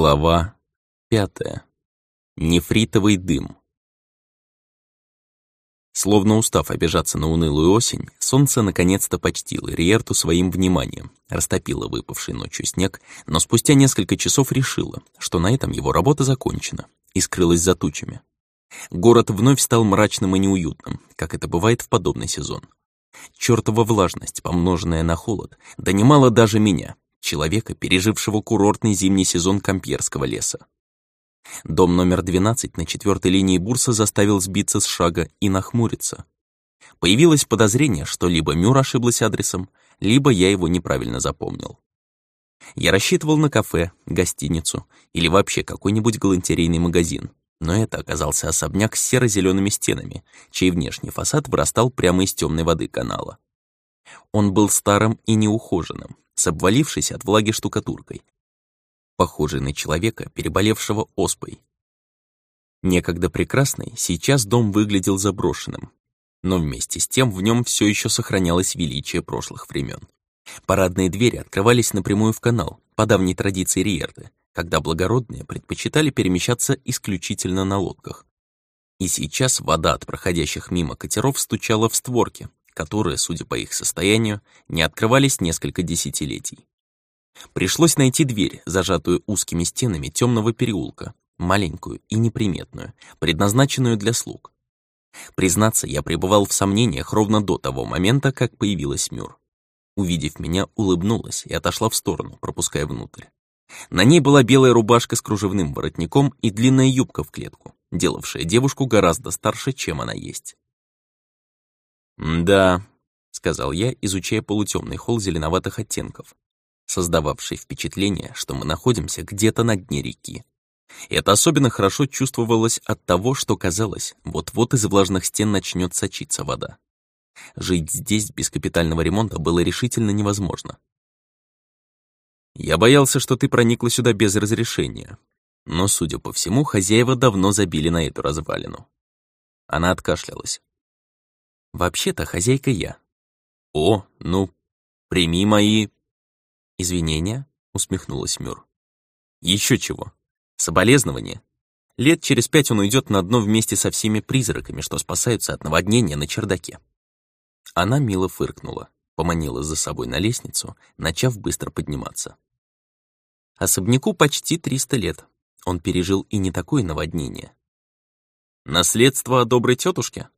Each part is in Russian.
Глава пятая. Нефритовый дым. Словно устав обижаться на унылую осень, солнце наконец-то почтило Риерту своим вниманием, растопило выпавший ночью снег, но спустя несколько часов решило, что на этом его работа закончена, и скрылась за тучами. Город вновь стал мрачным и неуютным, как это бывает в подобный сезон. Чёртова влажность, помноженная на холод, донимала даже меня, человека, пережившего курортный зимний сезон Кампьерского леса. Дом номер 12 на четвертой линии бурса заставил сбиться с шага и нахмуриться. Появилось подозрение, что либо Мюр ошиблась адресом, либо я его неправильно запомнил. Я рассчитывал на кафе, гостиницу или вообще какой-нибудь галантерейный магазин, но это оказался особняк с серо зелеными стенами, чей внешний фасад вырастал прямо из темной воды канала. Он был старым и неухоженным, с обвалившейся от влаги штукатуркой, похожий на человека, переболевшего оспой. Некогда прекрасный, сейчас дом выглядел заброшенным, но вместе с тем в нем все еще сохранялось величие прошлых времен. Парадные двери открывались напрямую в канал, по давней традиции Риерты, когда благородные предпочитали перемещаться исключительно на лодках. И сейчас вода от проходящих мимо катеров стучала в створки, которые, судя по их состоянию, не открывались несколько десятилетий. Пришлось найти дверь, зажатую узкими стенами темного переулка, маленькую и неприметную, предназначенную для слуг. Признаться, я пребывал в сомнениях ровно до того момента, как появилась Мюр. Увидев меня, улыбнулась и отошла в сторону, пропуская внутрь. На ней была белая рубашка с кружевным воротником и длинная юбка в клетку, делавшая девушку гораздо старше, чем она есть. «Да», — сказал я, изучая полутемный холл зеленоватых оттенков, создававший впечатление, что мы находимся где-то на дне реки. Это особенно хорошо чувствовалось от того, что казалось, вот-вот из влажных стен начнет сочиться вода. Жить здесь без капитального ремонта было решительно невозможно. Я боялся, что ты проникла сюда без разрешения. Но, судя по всему, хозяева давно забили на эту развалину. Она откашлялась. Вообще-то хозяйка я. О, ну, прими мои... Извинения, усмехнулась Мюр. Еще чего. Соболезнования. Лет через пять он уйдет на дно вместе со всеми призраками, что спасаются от наводнения на чердаке. Она мило фыркнула, поманила за собой на лестницу, начав быстро подниматься. Особняку почти 300 лет. Он пережил и не такое наводнение. Наследство доброй тетушки?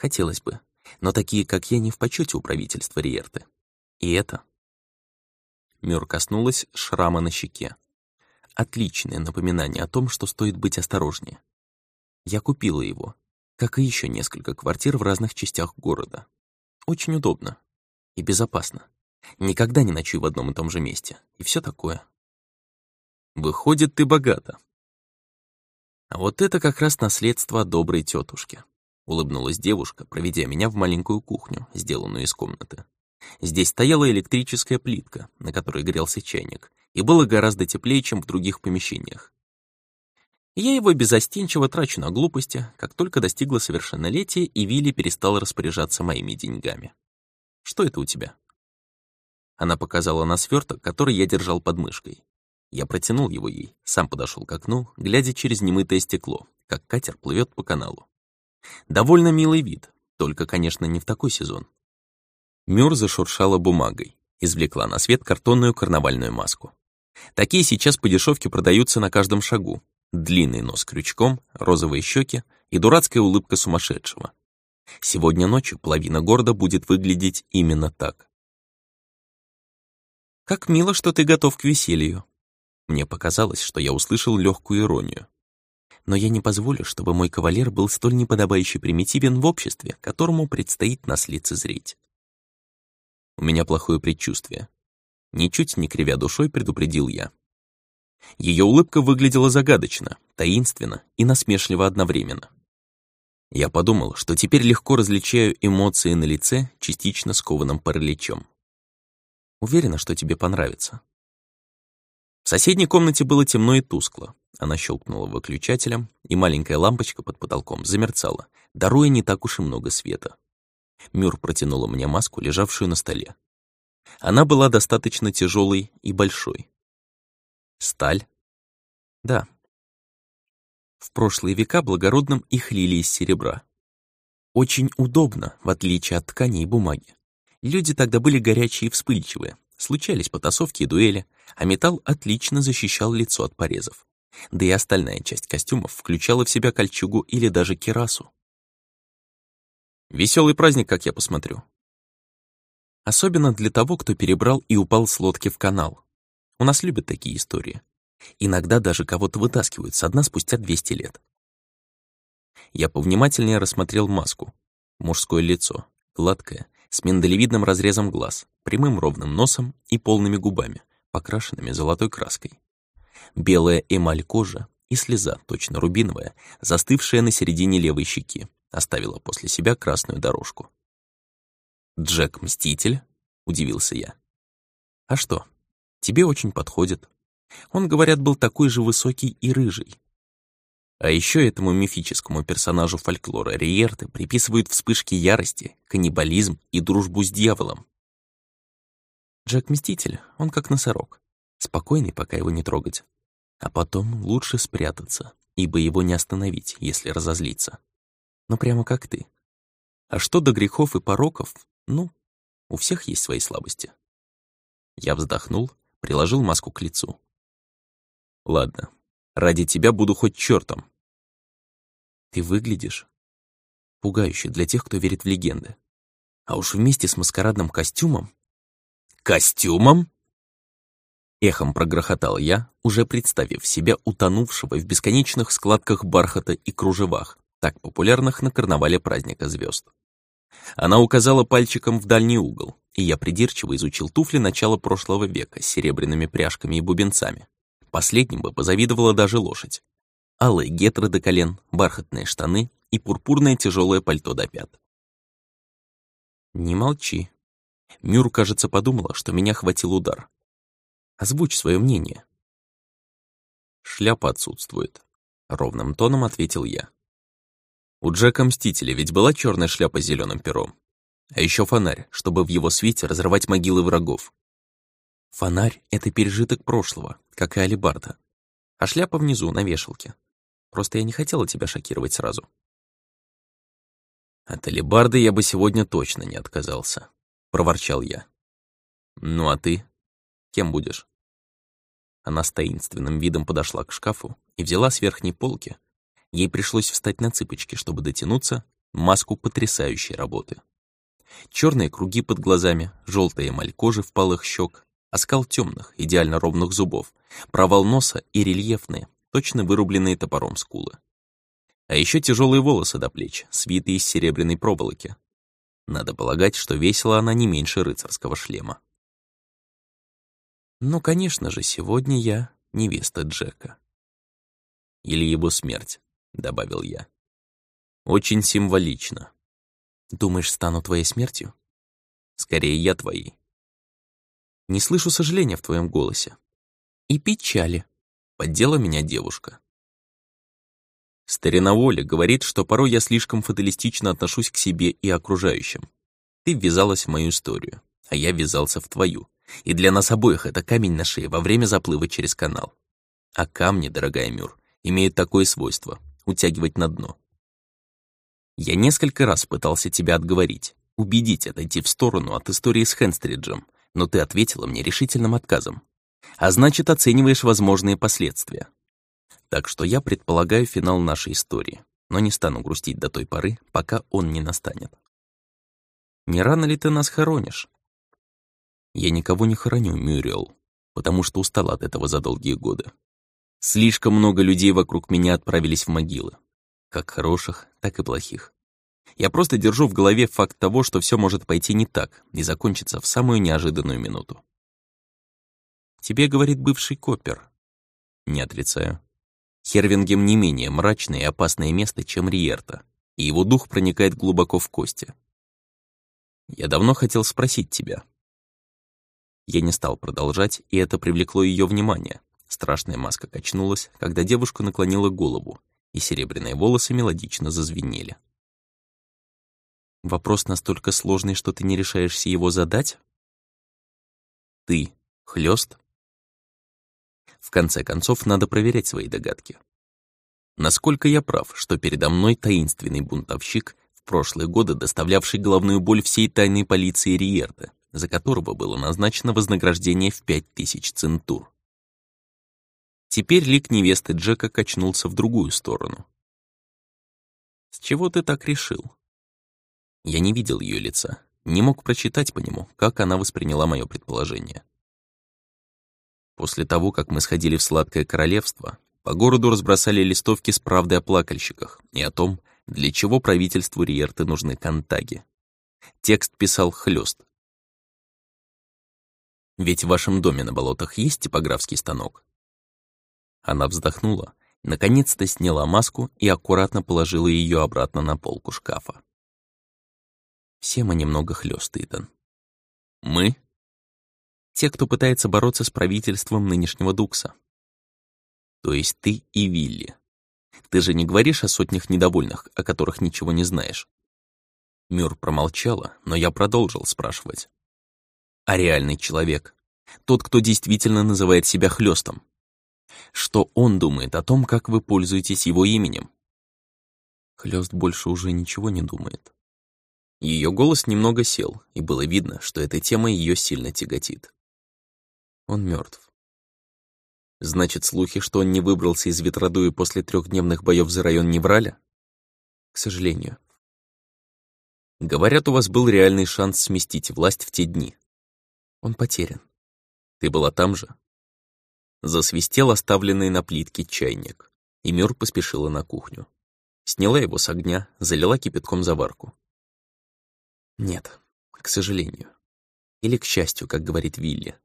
Хотелось бы, но такие, как я, не в почете у правительства Риерты. И это... Мюр коснулась шрама на щеке. Отличное напоминание о том, что стоит быть осторожнее. Я купила его, как и еще несколько квартир в разных частях города. Очень удобно и безопасно. Никогда не ночую в одном и том же месте. И все такое. Выходит, ты богата. А вот это как раз наследство доброй тетушки. Улыбнулась девушка, проведя меня в маленькую кухню, сделанную из комнаты. Здесь стояла электрическая плитка, на которой грелся чайник, и было гораздо теплее, чем в других помещениях. Я его безостенчиво трачу на глупости, как только достигла совершеннолетия, и Вилли перестал распоряжаться моими деньгами. «Что это у тебя?» Она показала на сверток, который я держал под мышкой. Я протянул его ей, сам подошел к окну, глядя через немытое стекло, как катер плывет по каналу. Довольно милый вид, только, конечно, не в такой сезон. Мюр зашуршала бумагой, извлекла на свет картонную карнавальную маску. Такие сейчас по дешевке продаются на каждом шагу. Длинный нос крючком, розовые щеки и дурацкая улыбка сумасшедшего. Сегодня ночью половина города будет выглядеть именно так. «Как мило, что ты готов к веселью». Мне показалось, что я услышал легкую иронию но я не позволю, чтобы мой кавалер был столь неподобающе примитивен в обществе, которому предстоит нас лицезреть. У меня плохое предчувствие. Ничуть не кривя душой предупредил я. Ее улыбка выглядела загадочно, таинственно и насмешливо одновременно. Я подумал, что теперь легко различаю эмоции на лице, частично скованном параличом. Уверена, что тебе понравится. В соседней комнате было темно и тускло. Она щелкнула выключателем, и маленькая лампочка под потолком замерцала, даруя не так уж и много света. Мюр протянула мне маску, лежавшую на столе. Она была достаточно тяжелой и большой. Сталь? Да. В прошлые века благородным их лили из серебра. Очень удобно, в отличие от ткани и бумаги. Люди тогда были горячие и вспыльчивые, случались потасовки и дуэли, а металл отлично защищал лицо от порезов. Да и остальная часть костюмов включала в себя кольчугу или даже кирасу. Веселый праздник, как я посмотрю. Особенно для того, кто перебрал и упал с лодки в канал. У нас любят такие истории. Иногда даже кого-то вытаскивают со дна спустя 200 лет. Я повнимательнее рассмотрел маску. Мужское лицо, гладкое, с миндалевидным разрезом глаз, прямым ровным носом и полными губами, покрашенными золотой краской. Белая эмаль кожи и слеза, точно рубиновая, застывшая на середине левой щеки, оставила после себя красную дорожку. «Джек Мститель?» — удивился я. «А что? Тебе очень подходит. Он, говорят, был такой же высокий и рыжий. А еще этому мифическому персонажу фольклора Риерты приписывают вспышки ярости, каннибализм и дружбу с дьяволом. Джек Мститель, он как носорог. Спокойный, пока его не трогать. А потом лучше спрятаться, ибо его не остановить, если разозлиться. Ну, прямо как ты. А что до грехов и пороков, ну, у всех есть свои слабости. Я вздохнул, приложил маску к лицу. Ладно, ради тебя буду хоть чертом, ты выглядишь пугающе для тех, кто верит в легенды. А уж вместе с маскарадным костюмом... Костюмом? Эхом прогрохотал я, уже представив себя утонувшего в бесконечных складках бархата и кружевах, так популярных на карнавале праздника звезд. Она указала пальчиком в дальний угол, и я придирчиво изучил туфли начала прошлого века с серебряными пряжками и бубенцами. Последним бы позавидовала даже лошадь алые гетры до колен, бархатные штаны и пурпурное тяжелое пальто до пят. «Не молчи». Мюр, кажется, подумала, что меня хватил удар. «Озвучь свое мнение». «Шляпа отсутствует», — ровным тоном ответил я. У Джека Мстителя ведь была черная шляпа с зеленым пером. А еще фонарь, чтобы в его свете разрывать могилы врагов. Фонарь — это пережиток прошлого, как и алибарда. А шляпа внизу, на вешалке. Просто я не хотела тебя шокировать сразу. От алебарды я бы сегодня точно не отказался, проворчал я. Ну а ты? Кем будешь? Она с таинственным видом подошла к шкафу и взяла с верхней полки. Ей пришлось встать на цыпочки, чтобы дотянуться, маску потрясающей работы. Черные круги под глазами, желтая эмаль кожи в палых щек, оскал темных, идеально ровных зубов, провал носа и рельефные, точно вырубленные топором скулы. А еще тяжелые волосы до плеч, свитые из серебряной проволоки. Надо полагать, что весила она не меньше рыцарского шлема. Ну, конечно же, сегодня я невеста Джека. Или его смерть, добавил я. Очень символично. Думаешь, стану твоей смертью? Скорее, я твоей. Не слышу сожаления в твоем голосе. И печали. Поддела меня девушка. Старина Воля говорит, что порой я слишком фаталистично отношусь к себе и окружающим. Ты ввязалась в мою историю, а я ввязался в твою. И для нас обоих это камень на шее во время заплыва через канал. А камни, дорогая Мюр, имеют такое свойство — утягивать на дно. Я несколько раз пытался тебя отговорить, убедить отойти в сторону от истории с Хенстриджем, но ты ответила мне решительным отказом а значит, оцениваешь возможные последствия. Так что я предполагаю финал нашей истории, но не стану грустить до той поры, пока он не настанет. Не рано ли ты нас хоронишь? Я никого не хороню, Мюрриел, потому что устал от этого за долгие годы. Слишком много людей вокруг меня отправились в могилы. Как хороших, так и плохих. Я просто держу в голове факт того, что все может пойти не так и закончиться в самую неожиданную минуту. Тебе говорит бывший копер. Не отрицаю. Хервингем не менее мрачное и опасное место, чем Риерта, и его дух проникает глубоко в кости. Я давно хотел спросить тебя. Я не стал продолжать, и это привлекло ее внимание. Страшная маска качнулась, когда девушка наклонила голову, и серебряные волосы мелодично зазвенели. Вопрос настолько сложный, что ты не решаешься его задать? Ты — хлёст В конце концов, надо проверять свои догадки. Насколько я прав, что передо мной таинственный бунтовщик, в прошлые годы доставлявший головную боль всей тайной полиции Риерта, за которого было назначено вознаграждение в пять тысяч центур. Теперь лик невесты Джека качнулся в другую сторону. «С чего ты так решил?» Я не видел ее лица, не мог прочитать по нему, как она восприняла мое предположение. После того, как мы сходили в Сладкое Королевство, по городу разбросали листовки с правдой о плакальщиках и о том, для чего правительству Риерты нужны контаги. Текст писал хлёст. «Ведь в вашем доме на болотах есть типографский станок?» Она вздохнула, наконец-то сняла маску и аккуратно положила ее обратно на полку шкафа. Все мы немного хлёст, Итан. Мы? Те, кто пытается бороться с правительством нынешнего Дукса. То есть ты и Вилли. Ты же не говоришь о сотнях недовольных, о которых ничего не знаешь. Мюр промолчала, но я продолжил спрашивать. А реальный человек? Тот, кто действительно называет себя хлёстом? Что он думает о том, как вы пользуетесь его именем? Хлёст больше уже ничего не думает. Ее голос немного сел, и было видно, что эта тема ее сильно тяготит. Он мертв. Значит, слухи, что он не выбрался из Ветродуи после трехдневных боев за район не врали? К сожалению. Говорят, у вас был реальный шанс сместить власть в те дни. Он потерян. Ты была там же? Засвистел оставленный на плитке чайник, и Мёр поспешила на кухню. Сняла его с огня, залила кипятком заварку. Нет, к сожалению. Или к счастью, как говорит Вилли.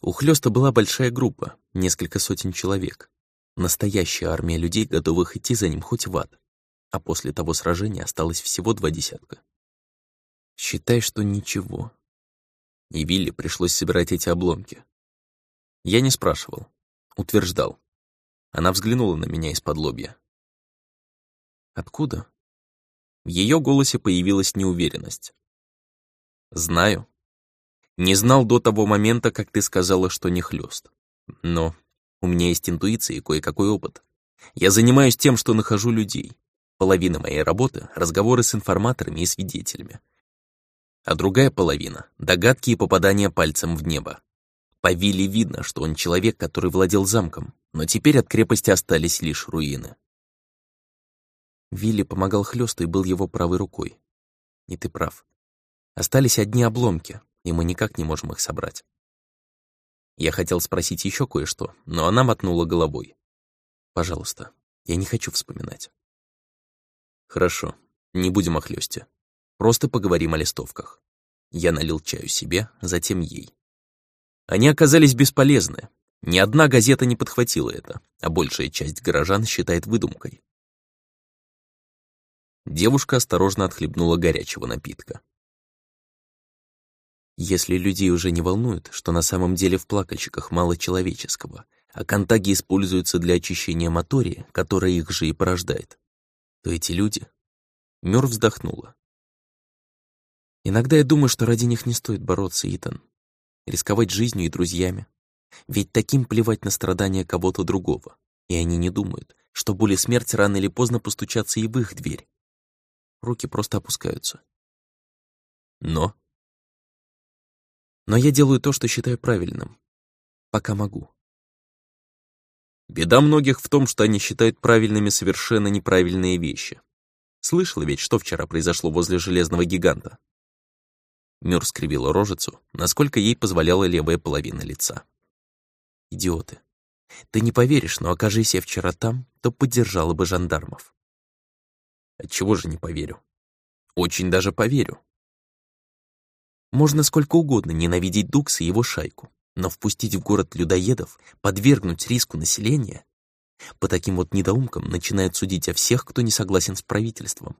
У Хлёста была большая группа, несколько сотен человек. Настоящая армия людей, готовых идти за ним хоть в ад. А после того сражения осталось всего два десятка. Считай, что ничего. И Вилли пришлось собирать эти обломки. Я не спрашивал, утверждал. Она взглянула на меня из-под лобья. Откуда? В ее голосе появилась неуверенность. Знаю. Не знал до того момента, как ты сказала, что не хлёст. Но у меня есть интуиция и кое-какой опыт. Я занимаюсь тем, что нахожу людей. Половина моей работы — разговоры с информаторами и свидетелями. А другая половина — догадки и попадания пальцем в небо. По Вилле видно, что он человек, который владел замком, но теперь от крепости остались лишь руины. Вилли помогал Хлёсту и был его правой рукой. И ты прав. Остались одни обломки, и мы никак не можем их собрать. Я хотел спросить еще кое-что, но она мотнула головой. Пожалуйста, я не хочу вспоминать. Хорошо, не будем о хлёсте. Просто поговорим о листовках. Я налил чаю себе, затем ей. Они оказались бесполезны. Ни одна газета не подхватила это, а большая часть горожан считает выдумкой. Девушка осторожно отхлебнула горячего напитка. Если людей уже не волнует, что на самом деле в плакальщиках мало человеческого, а контаги используются для очищения мотории, которая их же и порождает, то эти люди... Мёр вздохнула. Иногда я думаю, что ради них не стоит бороться, Итан рисковать жизнью и друзьями. Ведь таким плевать на страдания кого-то другого. И они не думают, что боль и смерть рано или поздно постучатся и в их дверь. Руки просто опускаются. Но? Но я делаю то, что считаю правильным. Пока могу. Беда многих в том, что они считают правильными совершенно неправильные вещи. Слышала ведь, что вчера произошло возле железного гиганта? Мюр скривила рожицу, насколько ей позволяла левая половина лица. «Идиоты. Ты не поверишь, но окажись я вчера там, то поддержала бы жандармов». «Отчего же не поверю?» «Очень даже поверю». Можно сколько угодно ненавидеть Дукса и его шайку, но впустить в город людоедов, подвергнуть риску населения... По таким вот недоумкам начинают судить о всех, кто не согласен с правительством.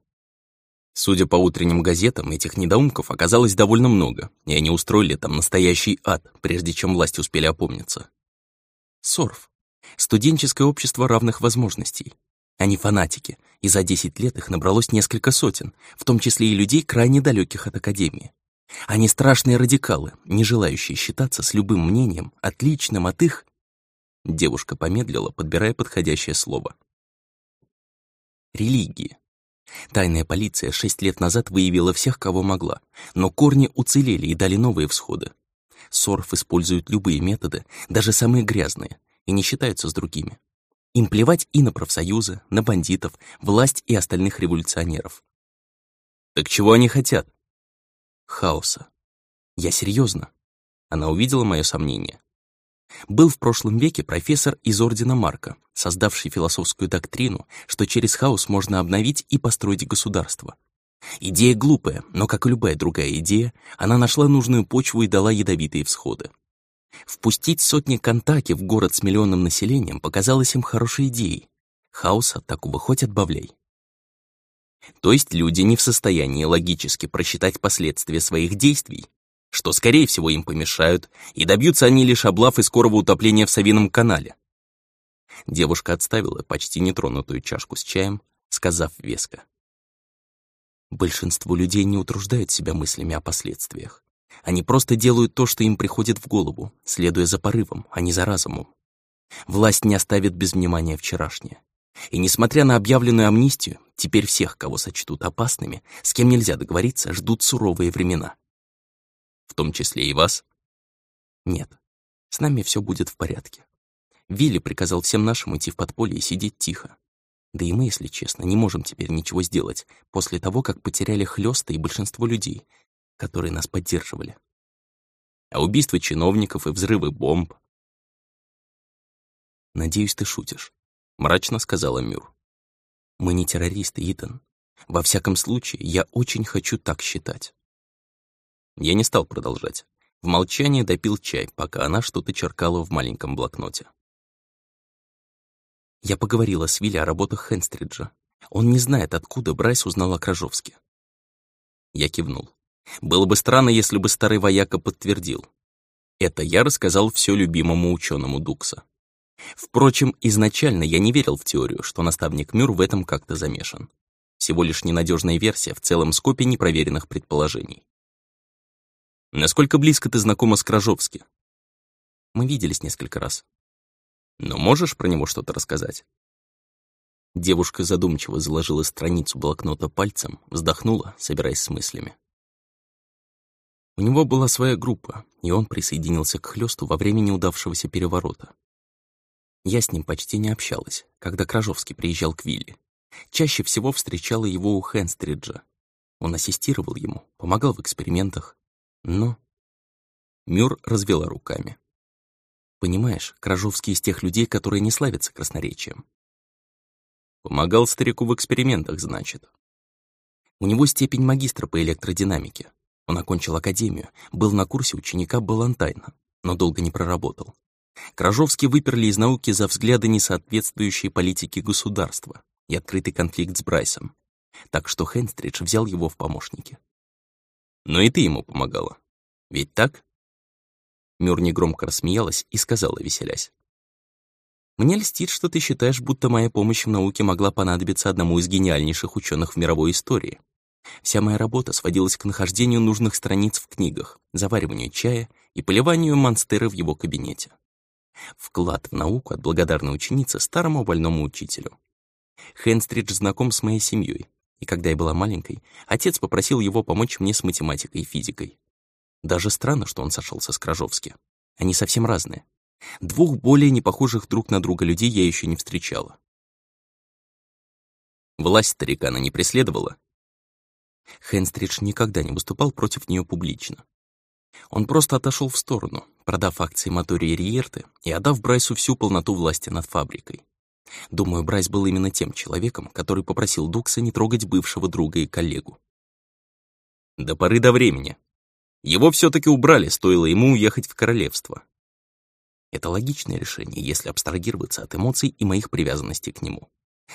Судя по утренним газетам, этих недоумков оказалось довольно много, и они устроили там настоящий ад, прежде чем власти успели опомниться. СОРФ. Студенческое общество равных возможностей. Они фанатики, и за 10 лет их набралось несколько сотен, в том числе и людей, крайне далеких от Академии. Они страшные радикалы, не желающие считаться с любым мнением, отличным от их... Девушка помедлила, подбирая подходящее слово. Религии. Тайная полиция шесть лет назад выявила всех, кого могла, но корни уцелели и дали новые всходы. Сорф используют любые методы, даже самые грязные, и не считаются с другими. Им плевать и на профсоюзы, на бандитов, власть и остальных революционеров. Так чего они хотят? Хаоса. Я серьезно. Она увидела мое сомнение. Был в прошлом веке профессор из Ордена Марка, создавший философскую доктрину, что через хаос можно обновить и построить государство. Идея глупая, но, как и любая другая идея, она нашла нужную почву и дала ядовитые всходы. Впустить сотни контаки в город с миллионным населением показалось им хорошей идеей. Хаоса такого хоть отбавляй. То есть люди не в состоянии логически просчитать последствия своих действий, что, скорее всего, им помешают, и добьются они лишь облав и скорого утопления в Савином канале. Девушка отставила почти нетронутую чашку с чаем, сказав веско. Большинство людей не утруждают себя мыслями о последствиях. Они просто делают то, что им приходит в голову, следуя за порывом, а не за разумом. Власть не оставит без внимания вчерашнее. И несмотря на объявленную амнистию, теперь всех, кого сочтут опасными, с кем нельзя договориться, ждут суровые времена. В том числе и вас? Нет, с нами все будет в порядке. Вилли приказал всем нашим идти в подполье и сидеть тихо. Да и мы, если честно, не можем теперь ничего сделать после того, как потеряли хлёста и большинство людей, которые нас поддерживали. А убийства чиновников и взрывы бомб... «Надеюсь, ты шутишь», — мрачно сказала Мюр. «Мы не террористы, Итан. Во всяком случае, я очень хочу так считать». Я не стал продолжать. В молчании допил чай, пока она что-то черкала в маленьком блокноте. Я поговорила с Вилли о работах Хенстриджа. Он не знает, откуда Брайс узнал о Кражовске. Я кивнул. Было бы странно, если бы старый вояка подтвердил. Это я рассказал все любимому ученому Дукса. Впрочем, изначально я не верил в теорию, что наставник Мюр в этом как-то замешан. Всего лишь ненадежная версия в целом скопе непроверенных предположений. Насколько близко ты знакома с Кражовски? Мы виделись несколько раз. Но можешь про него что-то рассказать? Девушка задумчиво заложила страницу блокнота пальцем, вздохнула, собираясь с мыслями. У него была своя группа, и он присоединился к хлёсту во время неудавшегося переворота. Я с ним почти не общалась, когда Кражовский приезжал к Вилли. Чаще всего встречала его у Хенстриджа. Он ассистировал ему, помогал в экспериментах, но... Мюр развела руками. Понимаешь, Кражовский из тех людей, которые не славятся красноречием. Помогал старику в экспериментах, значит. У него степень магистра по электродинамике. Он окончил академию, был на курсе ученика Балантайна, но долго не проработал. Кражовский выперли из науки за взгляды, несоответствующие политике государства и открытый конфликт с Брайсом. Так что Хенстридж взял его в помощники. Но и ты ему помогала. Ведь так?» Мюр негромко рассмеялась и сказала, веселясь. «Мне льстит, что ты считаешь, будто моя помощь в науке могла понадобиться одному из гениальнейших ученых в мировой истории. Вся моя работа сводилась к нахождению нужных страниц в книгах, завариванию чая и поливанию монстера в его кабинете. Вклад в науку от благодарной ученицы старому больному учителю. Хенстридж знаком с моей семьей, и когда я была маленькой, отец попросил его помочь мне с математикой и физикой. Даже странно, что он сошелся с Кражовски. Они совсем разные. Двух более непохожих друг на друга людей я еще не встречала. Власть старикана не преследовала. Хенстридж никогда не выступал против нее публично. Он просто отошел в сторону, продав акции Мотори и Риерты и отдав Брайсу всю полноту власти над фабрикой. Думаю, Брайс был именно тем человеком, который попросил Дукса не трогать бывшего друга и коллегу. До поры до времени. Его все таки убрали, стоило ему уехать в королевство. Это логичное решение, если абстрагироваться от эмоций и моих привязанностей к нему.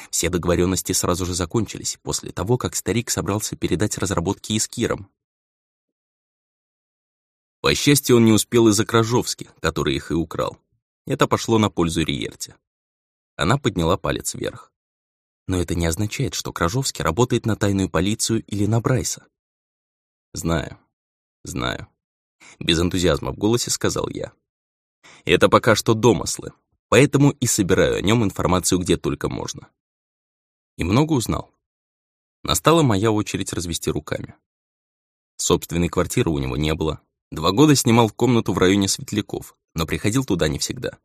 Все договоренности сразу же закончились после того, как старик собрался передать разработки Искирам. По счастью, он не успел из-за Кражовски, который их и украл. Это пошло на пользу Риерте. Она подняла палец вверх. Но это не означает, что Кражовский работает на тайную полицию или на Брайса. Знаю, знаю. Без энтузиазма в голосе сказал я. Это пока что домыслы. поэтому и собираю о нем информацию где только можно. И много узнал. Настала моя очередь развести руками. Собственной квартиры у него не было. Два года снимал комнату в районе Светляков, но приходил туда не всегда.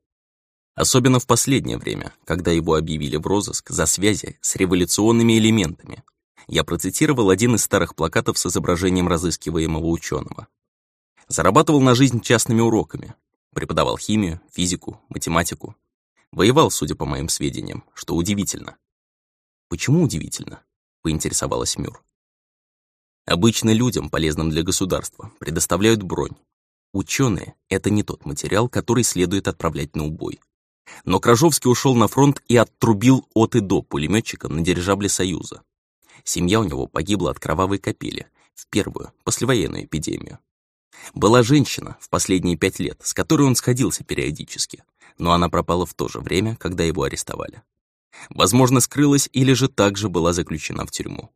Особенно в последнее время, когда его объявили в розыск за связи с революционными элементами. Я процитировал один из старых плакатов с изображением разыскиваемого ученого. Зарабатывал на жизнь частными уроками. Преподавал химию, физику, математику. Воевал, судя по моим сведениям, что удивительно. Почему удивительно? Поинтересовалась Мюр. Обычно людям, полезным для государства, предоставляют бронь. Ученые — это не тот материал, который следует отправлять на убой. Но Кражовский ушел на фронт и оттрубил от и до пулеметчика на дирижабле Союза. Семья у него погибла от кровавой капели в первую, послевоенную эпидемию. Была женщина в последние пять лет, с которой он сходился периодически, но она пропала в то же время, когда его арестовали. Возможно, скрылась или же также была заключена в тюрьму.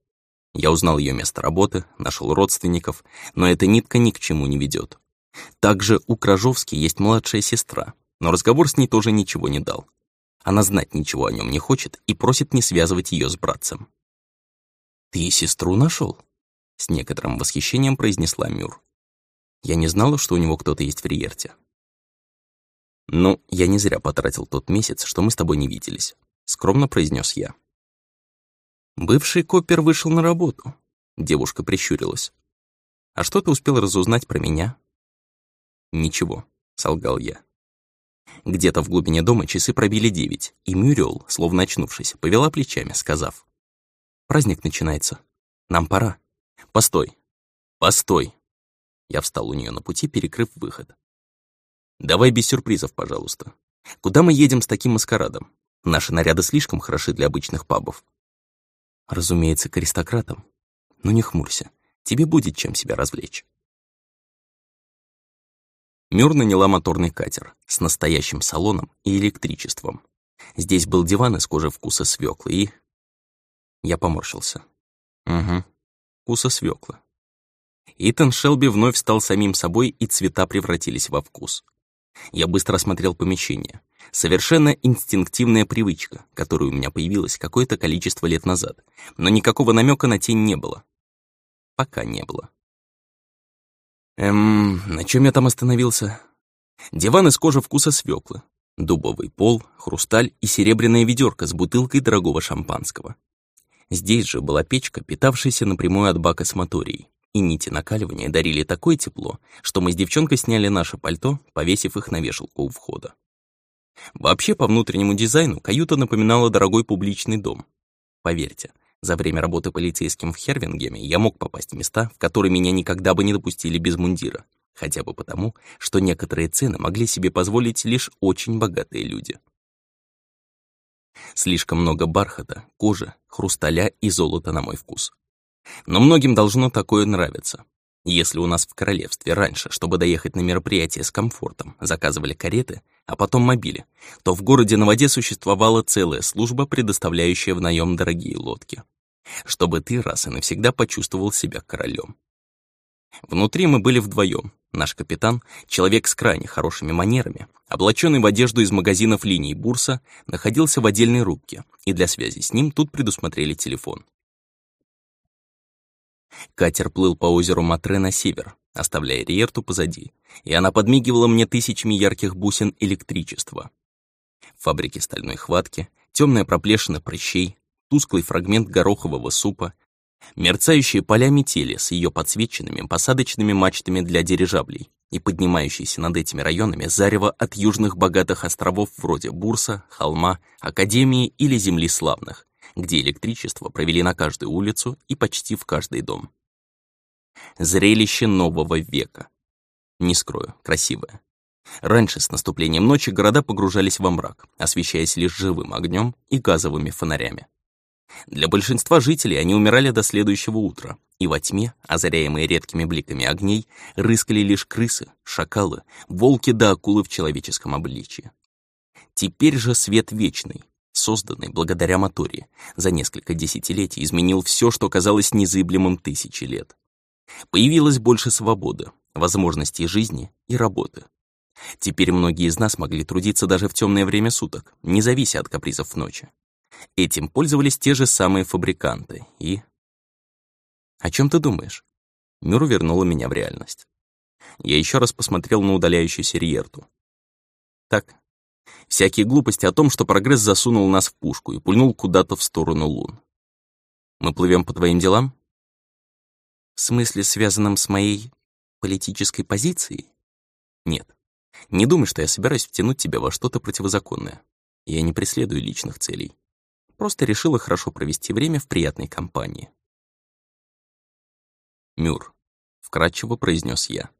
Я узнал ее место работы, нашел родственников, но эта нитка ни к чему не ведет. Также у Кражовски есть младшая сестра, но разговор с ней тоже ничего не дал. Она знать ничего о нем не хочет и просит не связывать ее с братцем. «Ты сестру нашел? с некоторым восхищением произнесла Мюр. Я не знала, что у него кто-то есть в Риерте. «Ну, я не зря потратил тот месяц, что мы с тобой не виделись», — скромно произнес я. Бывший копер вышел на работу. Девушка прищурилась. «А что ты успел разузнать про меня?» «Ничего», — солгал я. Где-то в глубине дома часы пробили девять, и Мюрриел, словно очнувшись, повела плечами, сказав. «Праздник начинается. Нам пора. Постой. Постой!» Я встал у нее на пути, перекрыв выход. «Давай без сюрпризов, пожалуйста. Куда мы едем с таким маскарадом? Наши наряды слишком хороши для обычных пабов. Разумеется, к аристократам. Но не хмурься, тебе будет чем себя развлечь. Мюр наняла моторный катер с настоящим салоном и электричеством. Здесь был диван из кожи вкуса свеклы и... Я поморщился. Угу, вкуса свеклы. Итан Шелби вновь стал самим собой, и цвета превратились во вкус. Я быстро осмотрел помещение. Совершенно инстинктивная привычка, которая у меня появилась какое-то количество лет назад, но никакого намека на тень не было. Пока не было. Эм, на чем я там остановился? Диван из кожи вкуса свеклы, дубовый пол, хрусталь и серебряная ведерко с бутылкой дорогого шампанского. Здесь же была печка, питавшаяся напрямую от бака с моторией и нити накаливания дарили такое тепло, что мы с девчонкой сняли наше пальто, повесив их на вешалку у входа. Вообще, по внутреннему дизайну каюта напоминала дорогой публичный дом. Поверьте, за время работы полицейским в Хервингеме я мог попасть в места, в которые меня никогда бы не допустили без мундира, хотя бы потому, что некоторые цены могли себе позволить лишь очень богатые люди. Слишком много бархата, кожи, хрусталя и золота на мой вкус. Но многим должно такое нравиться. Если у нас в королевстве раньше, чтобы доехать на мероприятие с комфортом, заказывали кареты, а потом мобили, то в городе на воде существовала целая служба, предоставляющая в наем дорогие лодки. Чтобы ты раз и навсегда почувствовал себя королем. Внутри мы были вдвоем. Наш капитан, человек с крайне хорошими манерами, облаченный в одежду из магазинов линии Бурса, находился в отдельной рубке, и для связи с ним тут предусмотрели телефон. Катер плыл по озеру Матре на север, оставляя Риерту позади, и она подмигивала мне тысячами ярких бусин электричества. Фабрики стальной хватки, темная проплешина прыщей, тусклый фрагмент горохового супа, мерцающие поля метели с ее подсвеченными посадочными мачтами для дирижаблей и поднимающиеся над этими районами зарево от южных богатых островов вроде Бурса, Холма, Академии или Земли Славных, где электричество провели на каждую улицу и почти в каждый дом. Зрелище нового века. Не скрою, красивое. Раньше, с наступлением ночи, города погружались во мрак, освещаясь лишь живым огнем и газовыми фонарями. Для большинства жителей они умирали до следующего утра, и во тьме, озаряемые редкими бликами огней, рыскали лишь крысы, шакалы, волки да акулы в человеческом обличье. Теперь же свет вечный, созданный благодаря моторе, за несколько десятилетий изменил все, что казалось незыблемым тысячи лет. Появилось больше свободы, возможностей жизни и работы. Теперь многие из нас могли трудиться даже в темное время суток, не завися от капризов ночи. Этим пользовались те же самые фабриканты. И... «О чем ты думаешь?» Мюр вернула меня в реальность. Я еще раз посмотрел на удаляющуюся Риерту. Так, всякие глупости о том, что прогресс засунул нас в пушку и пульнул куда-то в сторону лун. Мы плывем по твоим делам? В смысле, связанном с моей политической позицией? Нет. Не думай, что я собираюсь втянуть тебя во что-то противозаконное. Я не преследую личных целей. Просто решила хорошо провести время в приятной компании. «Мюр», — вкратчиво произнес я.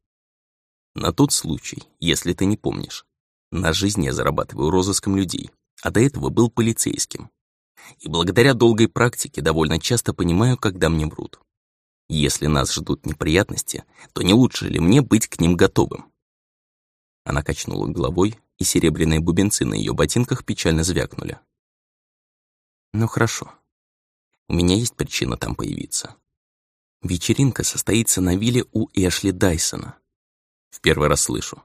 «На тот случай, если ты не помнишь, на жизнь я зарабатываю розыском людей, а до этого был полицейским. И благодаря долгой практике довольно часто понимаю, когда мне врут. Если нас ждут неприятности, то не лучше ли мне быть к ним готовым? Она качнула головой, и серебряные бубенцы на ее ботинках печально звякнули. «Ну хорошо. У меня есть причина там появиться. Вечеринка состоится на вилле у Эшли Дайсона. В первый раз слышу.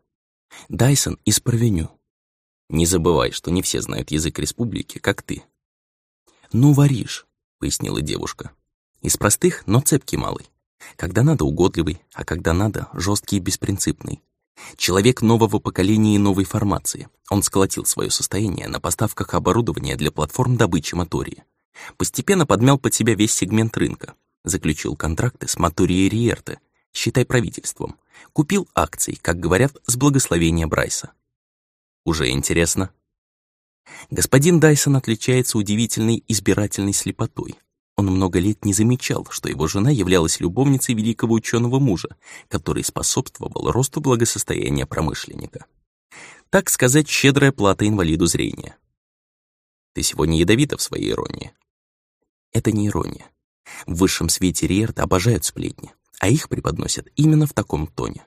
Дайсон из Провеню. Не забывай, что не все знают язык республики, как ты. «Ну, варишь», — пояснила девушка. «Из простых, но цепкий малый. Когда надо, угодливый, а когда надо, жесткий и беспринципный. Человек нового поколения и новой формации. Он сколотил свое состояние на поставках оборудования для платформ добычи мотории. Постепенно подмял под себя весь сегмент рынка. Заключил контракты с моторией Риерте, считай правительством. Купил акции, как говорят, с благословения Брайса. Уже интересно. Господин Дайсон отличается удивительной избирательной слепотой. Он много лет не замечал, что его жена являлась любовницей великого ученого мужа, который способствовал росту благосостояния промышленника. Так сказать, щедрая плата инвалиду зрения. Ты сегодня ядовита в своей иронии. Это не ирония. В высшем свете Риерта обожают сплетни, а их преподносят именно в таком тоне.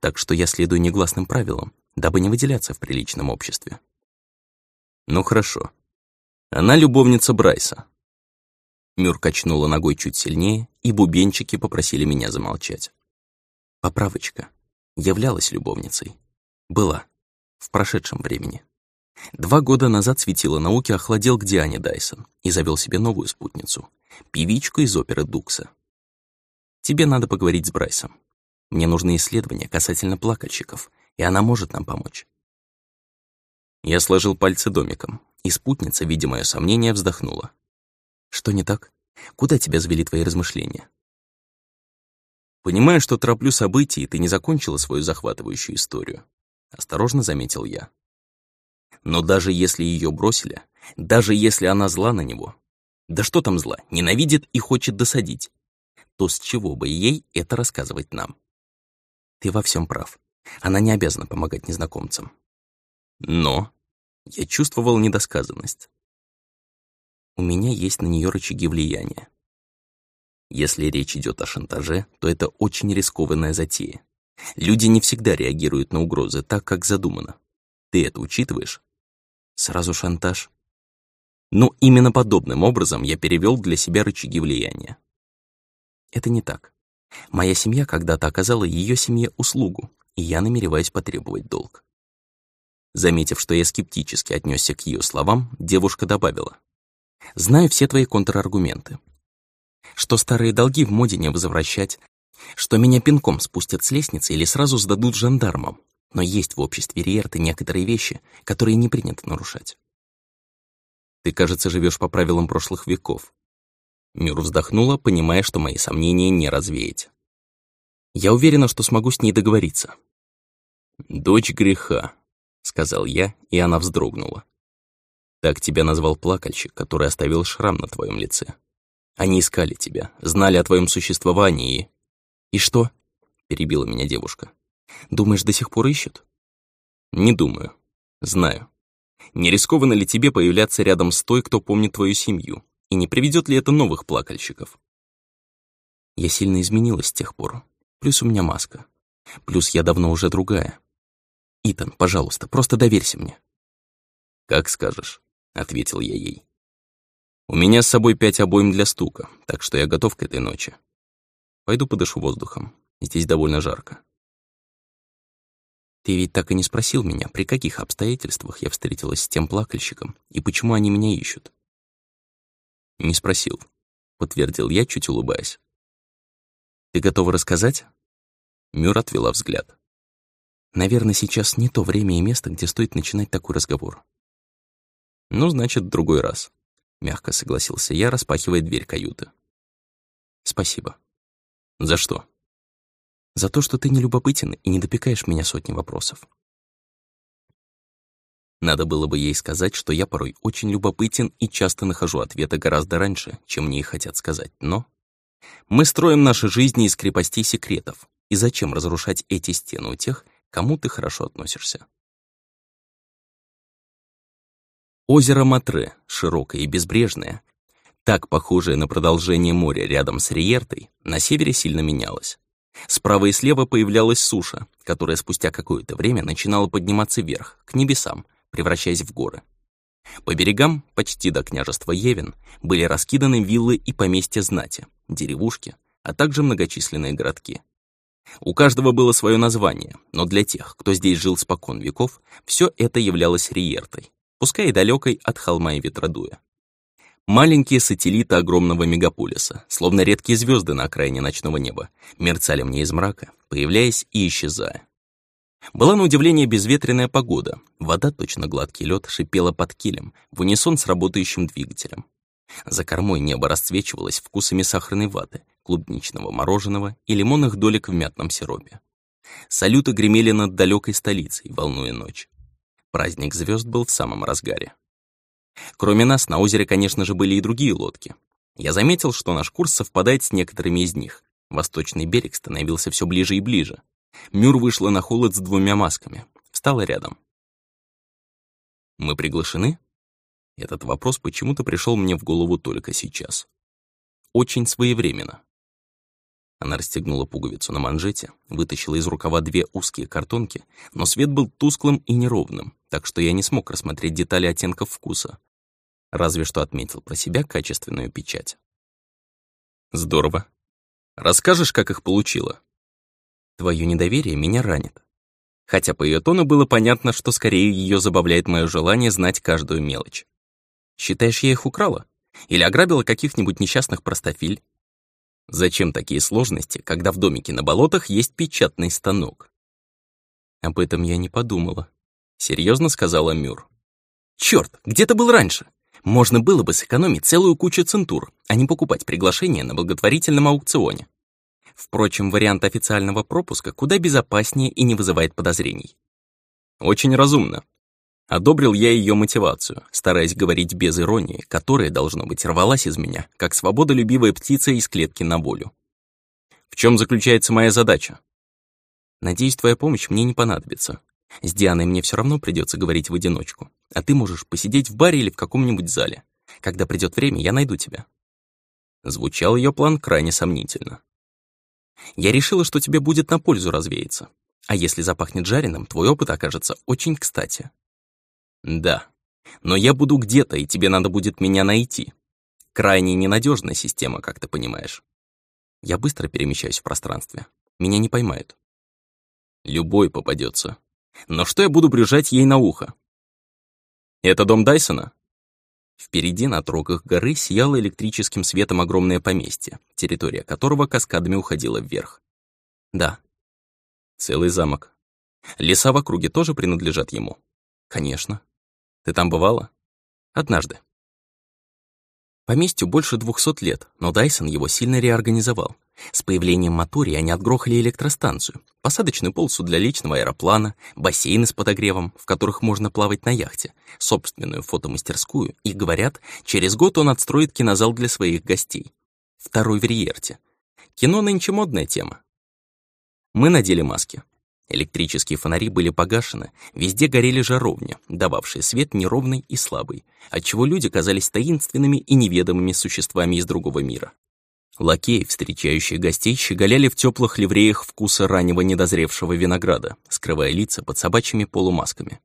Так что я следую негласным правилам, дабы не выделяться в приличном обществе. Ну хорошо. Она любовница Брайса, Мюр качнула ногой чуть сильнее, и бубенчики попросили меня замолчать. Поправочка. Являлась любовницей. Была. В прошедшем времени. Два года назад светило науки охладел к Диане Дайсон и завел себе новую спутницу, певичку из оперы Дукса. Тебе надо поговорить с Брайсом. Мне нужны исследования касательно плакальщиков, и она может нам помочь. Я сложил пальцы домиком, и спутница, видя мое сомнение, вздохнула. Что не так? Куда тебя завели твои размышления? Понимаю, что тороплю события, и ты не закончила свою захватывающую историю. Осторожно заметил я. Но даже если ее бросили, даже если она зла на него, да что там зла, ненавидит и хочет досадить, то с чего бы ей это рассказывать нам? Ты во всем прав. Она не обязана помогать незнакомцам. Но я чувствовал недосказанность у меня есть на нее рычаги влияния. Если речь идет о шантаже, то это очень рискованная затея. Люди не всегда реагируют на угрозы так, как задумано. Ты это учитываешь? Сразу шантаж. Но именно подобным образом я перевел для себя рычаги влияния. Это не так. Моя семья когда-то оказала ее семье услугу, и я намереваюсь потребовать долг. Заметив, что я скептически отнесся к ее словам, девушка добавила. Знаю все твои контраргументы. Что старые долги в моде не возвращать, что меня пинком спустят с лестницы или сразу сдадут жандармам. Но есть в обществе Риерты некоторые вещи, которые не принято нарушать. Ты, кажется, живешь по правилам прошлых веков. Мюр вздохнула, понимая, что мои сомнения не развеять. Я уверена, что смогу с ней договориться. «Дочь греха», — сказал я, и она вздрогнула. Так тебя назвал плакальщик, который оставил шрам на твоем лице. Они искали тебя, знали о твоем существовании и... «И что?» — перебила меня девушка. «Думаешь, до сих пор ищут?» «Не думаю. Знаю. Не рискованно ли тебе появляться рядом с той, кто помнит твою семью? И не приведет ли это новых плакальщиков?» Я сильно изменилась с тех пор. Плюс у меня маска. Плюс я давно уже другая. Итан, пожалуйста, просто доверься мне. Как скажешь. — ответил я ей. «У меня с собой пять обоим для стука, так что я готов к этой ночи. Пойду подышу воздухом. Здесь довольно жарко». Ты ведь так и не спросил меня, при каких обстоятельствах я встретилась с тем плакальщиком и почему они меня ищут. Не спросил, подтвердил я, чуть улыбаясь. Ты готова рассказать? Мюр отвела взгляд. Наверное, сейчас не то время и место, где стоит начинать такой разговор. Ну, значит, в другой раз. Мягко согласился я, распахивая дверь каюты. Спасибо. За что? За то, что ты не любопытен и не допекаешь меня сотни вопросов. Надо было бы ей сказать, что я порой очень любопытен и часто нахожу ответы гораздо раньше, чем мне их хотят сказать, но... Мы строим наши жизни из крепостей секретов, и зачем разрушать эти стены у тех, кому ты хорошо относишься? Озеро Матре, широкое и безбрежное, так похожее на продолжение моря рядом с Риертой, на севере сильно менялось. Справа и слева появлялась суша, которая спустя какое-то время начинала подниматься вверх, к небесам, превращаясь в горы. По берегам, почти до княжества Евин, были раскиданы виллы и поместья знати, деревушки, а также многочисленные городки. У каждого было свое название, но для тех, кто здесь жил спокон веков, все это являлось Риертой, пускай и далекой от холма и ветродуя. Маленькие сателлиты огромного мегаполиса, словно редкие звезды на окраине ночного неба, мерцали мне из мрака, появляясь и исчезая. Была на удивление безветренная погода. Вода, точно гладкий лед, шипела под килем, в унисон с работающим двигателем. За кормой небо расцвечивалось вкусами сахарной ваты, клубничного мороженого и лимонных долек в мятном сиропе. Салюты гремели над далекой столицей, волнуя ночь. Праздник звезд был в самом разгаре. Кроме нас, на озере, конечно же, были и другие лодки. Я заметил, что наш курс совпадает с некоторыми из них. Восточный берег становился все ближе и ближе. Мюр вышла на холод с двумя масками. Встала рядом. «Мы приглашены?» Этот вопрос почему-то пришел мне в голову только сейчас. Очень своевременно. Она расстегнула пуговицу на манжете, вытащила из рукава две узкие картонки, но свет был тусклым и неровным, так что я не смог рассмотреть детали оттенков вкуса. Разве что отметил про себя качественную печать. «Здорово. Расскажешь, как их получила?» Твое недоверие меня ранит. Хотя по ее тону было понятно, что скорее ее забавляет мое желание знать каждую мелочь. Считаешь, я их украла? Или ограбила каких-нибудь несчастных простофиль? Зачем такие сложности, когда в домике на болотах есть печатный станок? Об этом я не подумала. Серьезно сказала Мюр. Черт, где ты был раньше? Можно было бы сэкономить целую кучу центур, а не покупать приглашение на благотворительном аукционе. Впрочем, вариант официального пропуска куда безопаснее и не вызывает подозрений. Очень разумно. Одобрил я ее мотивацию, стараясь говорить без иронии, которая, должно быть, рвалась из меня, как свободолюбивая птица из клетки на волю. В чем заключается моя задача? Надеюсь, твоя помощь мне не понадобится. С Дианой мне все равно придется говорить в одиночку, а ты можешь посидеть в баре или в каком-нибудь зале. Когда придет время, я найду тебя. Звучал ее план крайне сомнительно. Я решила, что тебе будет на пользу развеяться. А если запахнет жареным, твой опыт окажется очень кстати. Да, но я буду где-то, и тебе надо будет меня найти. Крайне ненадежная система, как ты понимаешь. Я быстро перемещаюсь в пространстве. Меня не поймают. Любой попадется. Но что я буду брюжать ей на ухо? Это дом Дайсона? Впереди на трогах горы сияло электрическим светом огромное поместье, территория которого каскадами уходила вверх. Да. Целый замок. Леса в округе тоже принадлежат ему? Конечно. Ты там бывала? Однажды. Поместью больше двухсот лет, но Дайсон его сильно реорганизовал. С появлением Матори они отгрохали электростанцию, посадочную полосу для личного аэроплана, бассейны с подогревом, в которых можно плавать на яхте, собственную фотомастерскую, и, говорят, через год он отстроит кинозал для своих гостей. Второй в Риерте. Кино нынче модная тема. Мы надели маски. Электрические фонари были погашены, везде горели жаровни, дававшие свет неровный и слабый, отчего люди казались таинственными и неведомыми существами из другого мира. Лакеи, встречающие гостей, щеголяли в теплых ливреях вкуса раннего недозревшего винограда, скрывая лица под собачьими полумасками.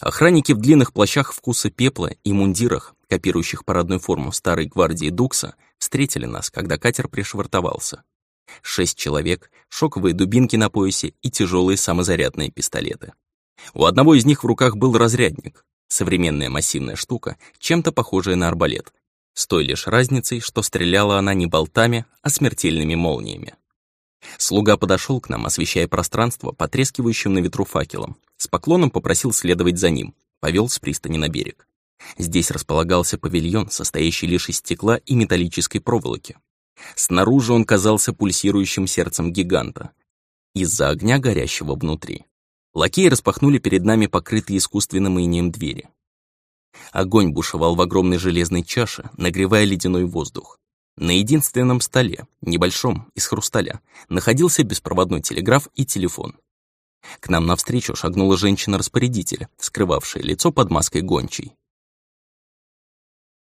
Охранники в длинных плащах вкуса пепла и мундирах, копирующих парадную форму старой гвардии Дукса, встретили нас, когда катер пришвартовался. Шесть человек, шоковые дубинки на поясе и тяжелые самозарядные пистолеты. У одного из них в руках был разрядник, современная массивная штука, чем-то похожая на арбалет, с той лишь разницей, что стреляла она не болтами, а смертельными молниями. Слуга подошел к нам, освещая пространство потрескивающим на ветру факелом. С поклоном попросил следовать за ним, повел с пристани на берег. Здесь располагался павильон, состоящий лишь из стекла и металлической проволоки. Снаружи он казался пульсирующим сердцем гиганта, из-за огня, горящего внутри. Лакеи распахнули перед нами покрытые искусственным инеем двери. Огонь бушевал в огромной железной чаше, нагревая ледяной воздух. На единственном столе, небольшом, из хрусталя, находился беспроводной телеграф и телефон. К нам навстречу шагнула женщина-распорядитель, скрывавшая лицо под маской гончей.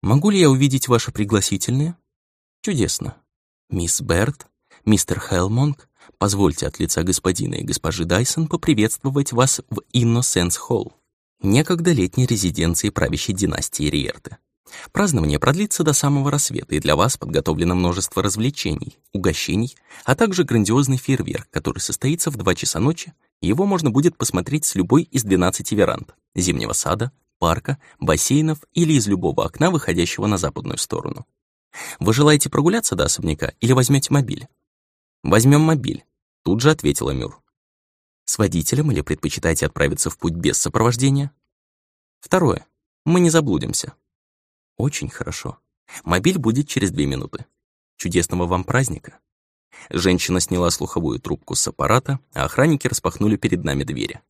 «Могу ли я увидеть ваши пригласительные?» «Чудесно. Мисс Берт, мистер Хелмонг, позвольте от лица господина и госпожи Дайсон поприветствовать вас в Инносенс Холл, некогда летней резиденции правящей династии Риерты. Празднование продлится до самого рассвета, и для вас подготовлено множество развлечений, угощений, а также грандиозный фейерверк, который состоится в 2 часа ночи. Его можно будет посмотреть с любой из 12 веранд, зимнего сада, парка, бассейнов или из любого окна, выходящего на западную сторону. Вы желаете прогуляться до особняка или возьмете мобиль? Возьмем мобиль, тут же ответила Мюр. С водителем или предпочитаете отправиться в путь без сопровождения? Второе. Мы не заблудимся. Очень хорошо. Мобиль будет через две минуты. Чудесного вам праздника. Женщина сняла слуховую трубку с аппарата, а охранники распахнули перед нами двери.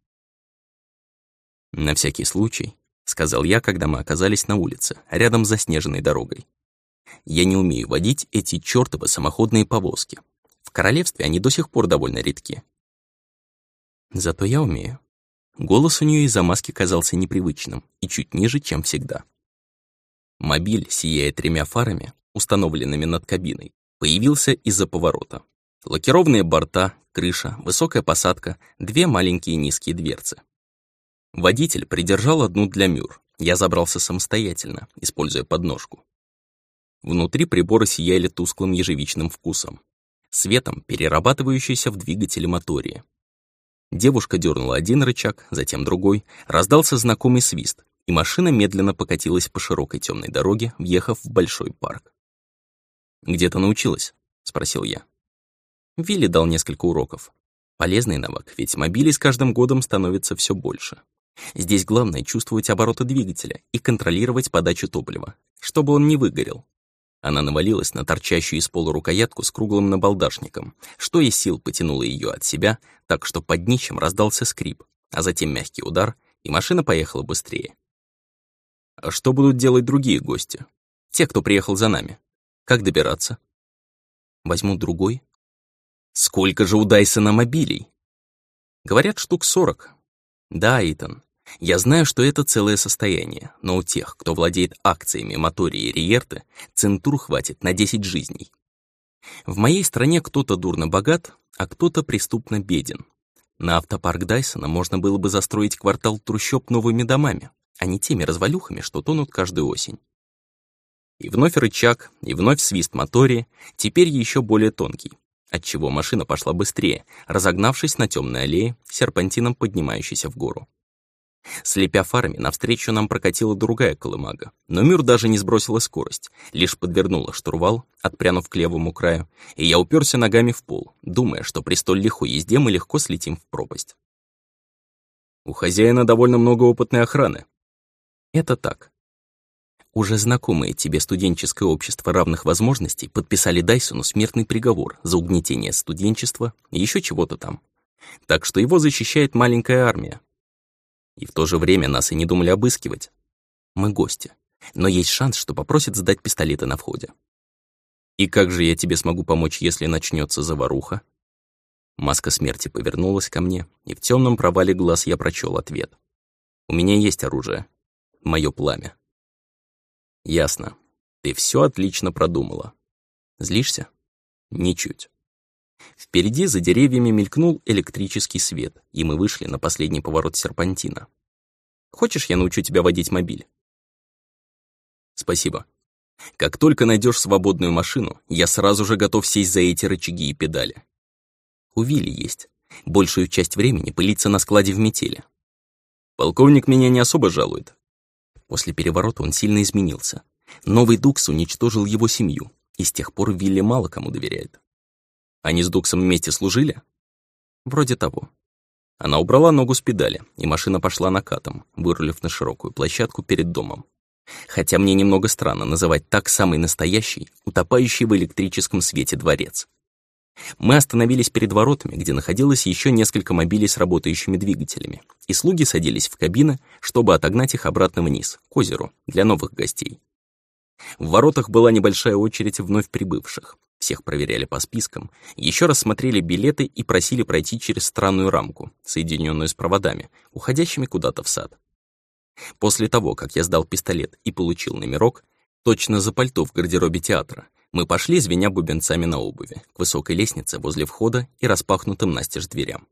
«На всякий случай», — сказал я, когда мы оказались на улице, рядом с заснеженной дорогой. «Я не умею водить эти чёртовы самоходные повозки. В королевстве они до сих пор довольно редки». «Зато я умею». Голос у нее из-за маски казался непривычным и чуть ниже, чем всегда. Мобиль, сияя тремя фарами, установленными над кабиной, появился из-за поворота. Лакированные борта, крыша, высокая посадка, две маленькие низкие дверцы. Водитель придержал одну для Мюр. Я забрался самостоятельно, используя подножку. Внутри приборы сияли тусклым ежевичным вкусом, светом, перерабатывающийся в двигателе мотории. Девушка дернула один рычаг, затем другой, раздался знакомый свист, и машина медленно покатилась по широкой темной дороге, въехав в большой парк. «Где ты научилась?» — спросил я. Вилли дал несколько уроков. Полезный навык, ведь мобилей с каждым годом становится все больше. Здесь главное чувствовать обороты двигателя и контролировать подачу топлива, чтобы он не выгорел. Она навалилась на торчащую из пола рукоятку с круглым набалдашником, что из сил потянуло ее от себя, так что под днищем раздался скрип, а затем мягкий удар, и машина поехала быстрее. А что будут делать другие гости? Те, кто приехал за нами. Как добираться? Возьмут другой? Сколько же у Дайсона мобилей? Говорят, штук сорок. Да, Итан, я знаю, что это целое состояние, но у тех, кто владеет акциями Мотори и Риерты, центур хватит на 10 жизней. В моей стране кто-то дурно богат, а кто-то преступно беден. На автопарк Дайсона можно было бы застроить квартал трущоб новыми домами а не теми развалюхами, что тонут каждую осень. И вновь рычаг, и вновь свист мотори, теперь еще более тонкий, отчего машина пошла быстрее, разогнавшись на темной аллее, серпантином поднимающейся в гору. Слепя фарами, навстречу нам прокатила другая колымага, но Мюр даже не сбросила скорость, лишь подвернула штурвал, отпрянув к левому краю, и я уперся ногами в пол, думая, что при столь лихой езде мы легко слетим в пропасть. У хозяина довольно много опытной охраны, это так. Уже знакомые тебе студенческое общество равных возможностей подписали Дайсону смертный приговор за угнетение студенчества и еще чего-то там. Так что его защищает маленькая армия. И в то же время нас и не думали обыскивать. Мы гости. Но есть шанс, что попросят сдать пистолеты на входе. И как же я тебе смогу помочь, если начнется заваруха? Маска смерти повернулась ко мне, и в темном провале глаз я прочел ответ. У меня есть оружие, мое пламя. Ясно. Ты все отлично продумала. Злишься? Ничуть. Впереди за деревьями мелькнул электрический свет, и мы вышли на последний поворот серпантина. Хочешь, я научу тебя водить мобиль? Спасибо. Как только найдешь свободную машину, я сразу же готов сесть за эти рычаги и педали. У Вилли есть. Большую часть времени пылиться на складе в метели. Полковник меня не особо жалует. После переворота он сильно изменился. Новый Дукс уничтожил его семью, и с тех пор Вилли мало кому доверяет. Они с Дуксом вместе служили? Вроде того. Она убрала ногу с педали, и машина пошла накатом, вырулив на широкую площадку перед домом. Хотя мне немного странно называть так самый настоящий, утопающий в электрическом свете дворец. Мы остановились перед воротами, где находилось еще несколько мобилей с работающими двигателями, и слуги садились в кабины, чтобы отогнать их обратно вниз, к озеру, для новых гостей. В воротах была небольшая очередь вновь прибывших. Всех проверяли по спискам, еще раз смотрели билеты и просили пройти через странную рамку, соединенную с проводами, уходящими куда-то в сад. После того, как я сдал пистолет и получил номерок, точно за пальто в гардеробе театра, мы пошли, звеня бубенцами на обуви, к высокой лестнице возле входа и распахнутым настежь дверям.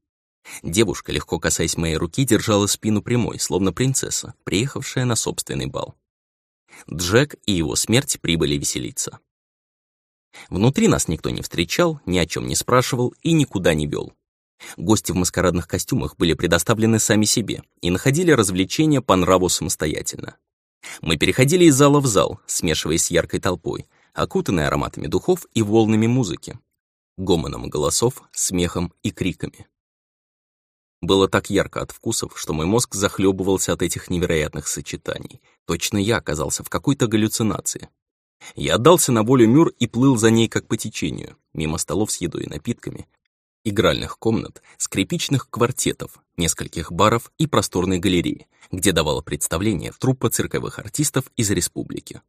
Девушка, легко касаясь моей руки, держала спину прямой, словно принцесса, приехавшая на собственный бал. Джек и его смерть прибыли веселиться. Внутри нас никто не встречал, ни о чем не спрашивал и никуда не вел. Гости в маскарадных костюмах были предоставлены сами себе и находили развлечения по нраву самостоятельно. Мы переходили из зала в зал, смешиваясь с яркой толпой, окутанной ароматами духов и волнами музыки, гомоном голосов, смехом и криками. Было так ярко от вкусов, что мой мозг захлебывался от этих невероятных сочетаний. Точно я оказался в какой-то галлюцинации. Я отдался на волю Мюр и плыл за ней как по течению, мимо столов с едой и напитками, игральных комнат, скрипичных квартетов, нескольких баров и просторной галереи, где давала представление труппа цирковых артистов из республики.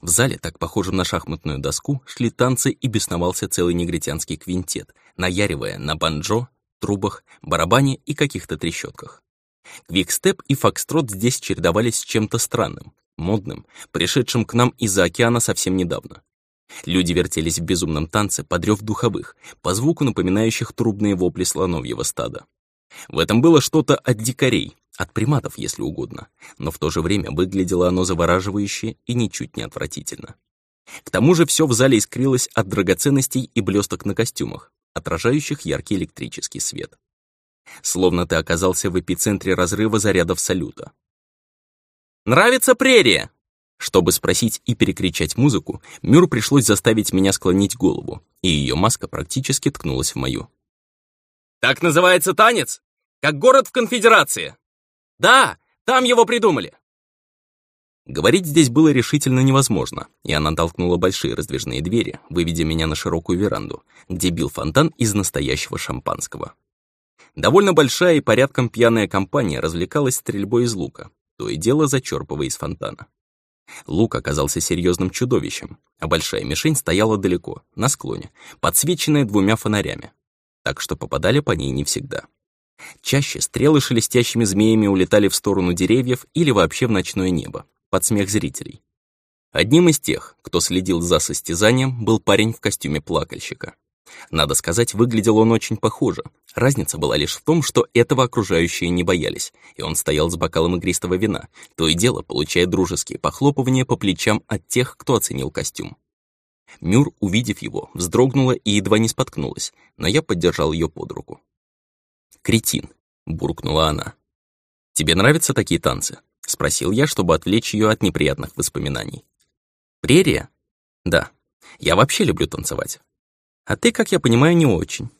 В зале, так похожем на шахматную доску, шли танцы и бесновался целый негритянский квинтет, наяривая на банджо, трубах, барабане и каких-то трещотках. Квикстеп и фокстрот здесь чередовались с чем-то странным, модным, пришедшим к нам из-за океана совсем недавно. Люди вертелись в безумном танце под рёв духовых, по звуку напоминающих трубные вопли слоновьего стада. В этом было что-то от дикарей, от приматов, если угодно, но в то же время выглядело оно завораживающе и ничуть не отвратительно. К тому же все в зале искрилось от драгоценностей и блесток на костюмах, отражающих яркий электрический свет. Словно ты оказался в эпицентре разрыва зарядов салюта. «Нравится прерия?» Чтобы спросить и перекричать музыку, Мюр пришлось заставить меня склонить голову, и ее маска практически ткнулась в мою. «Так называется танец? Как город в конфедерации?» «Да, там его придумали!» Говорить здесь было решительно невозможно, и она толкнула большие раздвижные двери, выведя меня на широкую веранду, где бил фонтан из настоящего шампанского. Довольно большая и порядком пьяная компания развлекалась стрельбой из лука, то и дело зачерпывая из фонтана. Лук оказался серьезным чудовищем, а большая мишень стояла далеко, на склоне, подсвеченная двумя фонарями, так что попадали по ней не всегда. Чаще стрелы шелестящими змеями улетали в сторону деревьев или вообще в ночное небо, под смех зрителей. Одним из тех, кто следил за состязанием, был парень в костюме плакальщика. Надо сказать, выглядел он очень похоже. Разница была лишь в том, что этого окружающие не боялись, и он стоял с бокалом игристого вина, то и дело получая дружеские похлопывания по плечам от тех, кто оценил костюм. Мюр, увидев его, вздрогнула и едва не споткнулась, но я поддержал ее под руку. «Кретин», — буркнула она. «Тебе нравятся такие танцы?» — спросил я, чтобы отвлечь ее от неприятных воспоминаний. «Прерия?» «Да. Я вообще люблю танцевать. А ты, как я понимаю, не очень.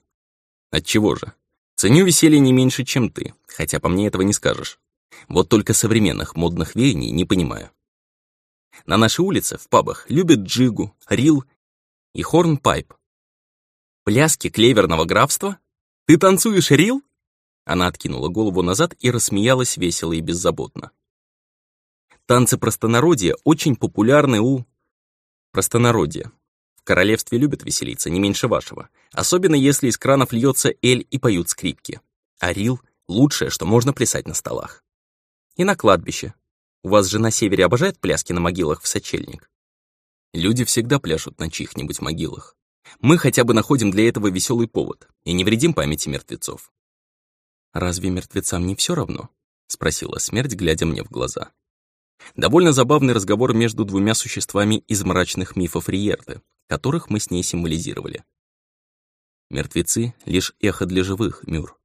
Отчего же? Ценю веселье не меньше, чем ты, хотя по мне этого не скажешь. Вот только современных модных веяний не понимаю. На нашей улице, в пабах, любят джигу, рил и хорнпайп. Пляски клеверного графства? Ты танцуешь рил? Она откинула голову назад и рассмеялась весело и беззаботно. Танцы простонародья очень популярны у... Простонародья. В королевстве любят веселиться, не меньше вашего. Особенно если из кранов льется эль и поют скрипки. А рил — лучшее, что можно плясать на столах. И на кладбище. У вас же на севере обожают пляски на могилах в сочельник? Люди всегда пляшут на чьих-нибудь могилах. Мы хотя бы находим для этого веселый повод и не вредим памяти мертвецов. «Разве мертвецам не все равно?» — спросила смерть, глядя мне в глаза. Довольно забавный разговор между двумя существами из мрачных мифов Риерты, которых мы с ней символизировали. Мертвецы — лишь эхо для живых, Мюр.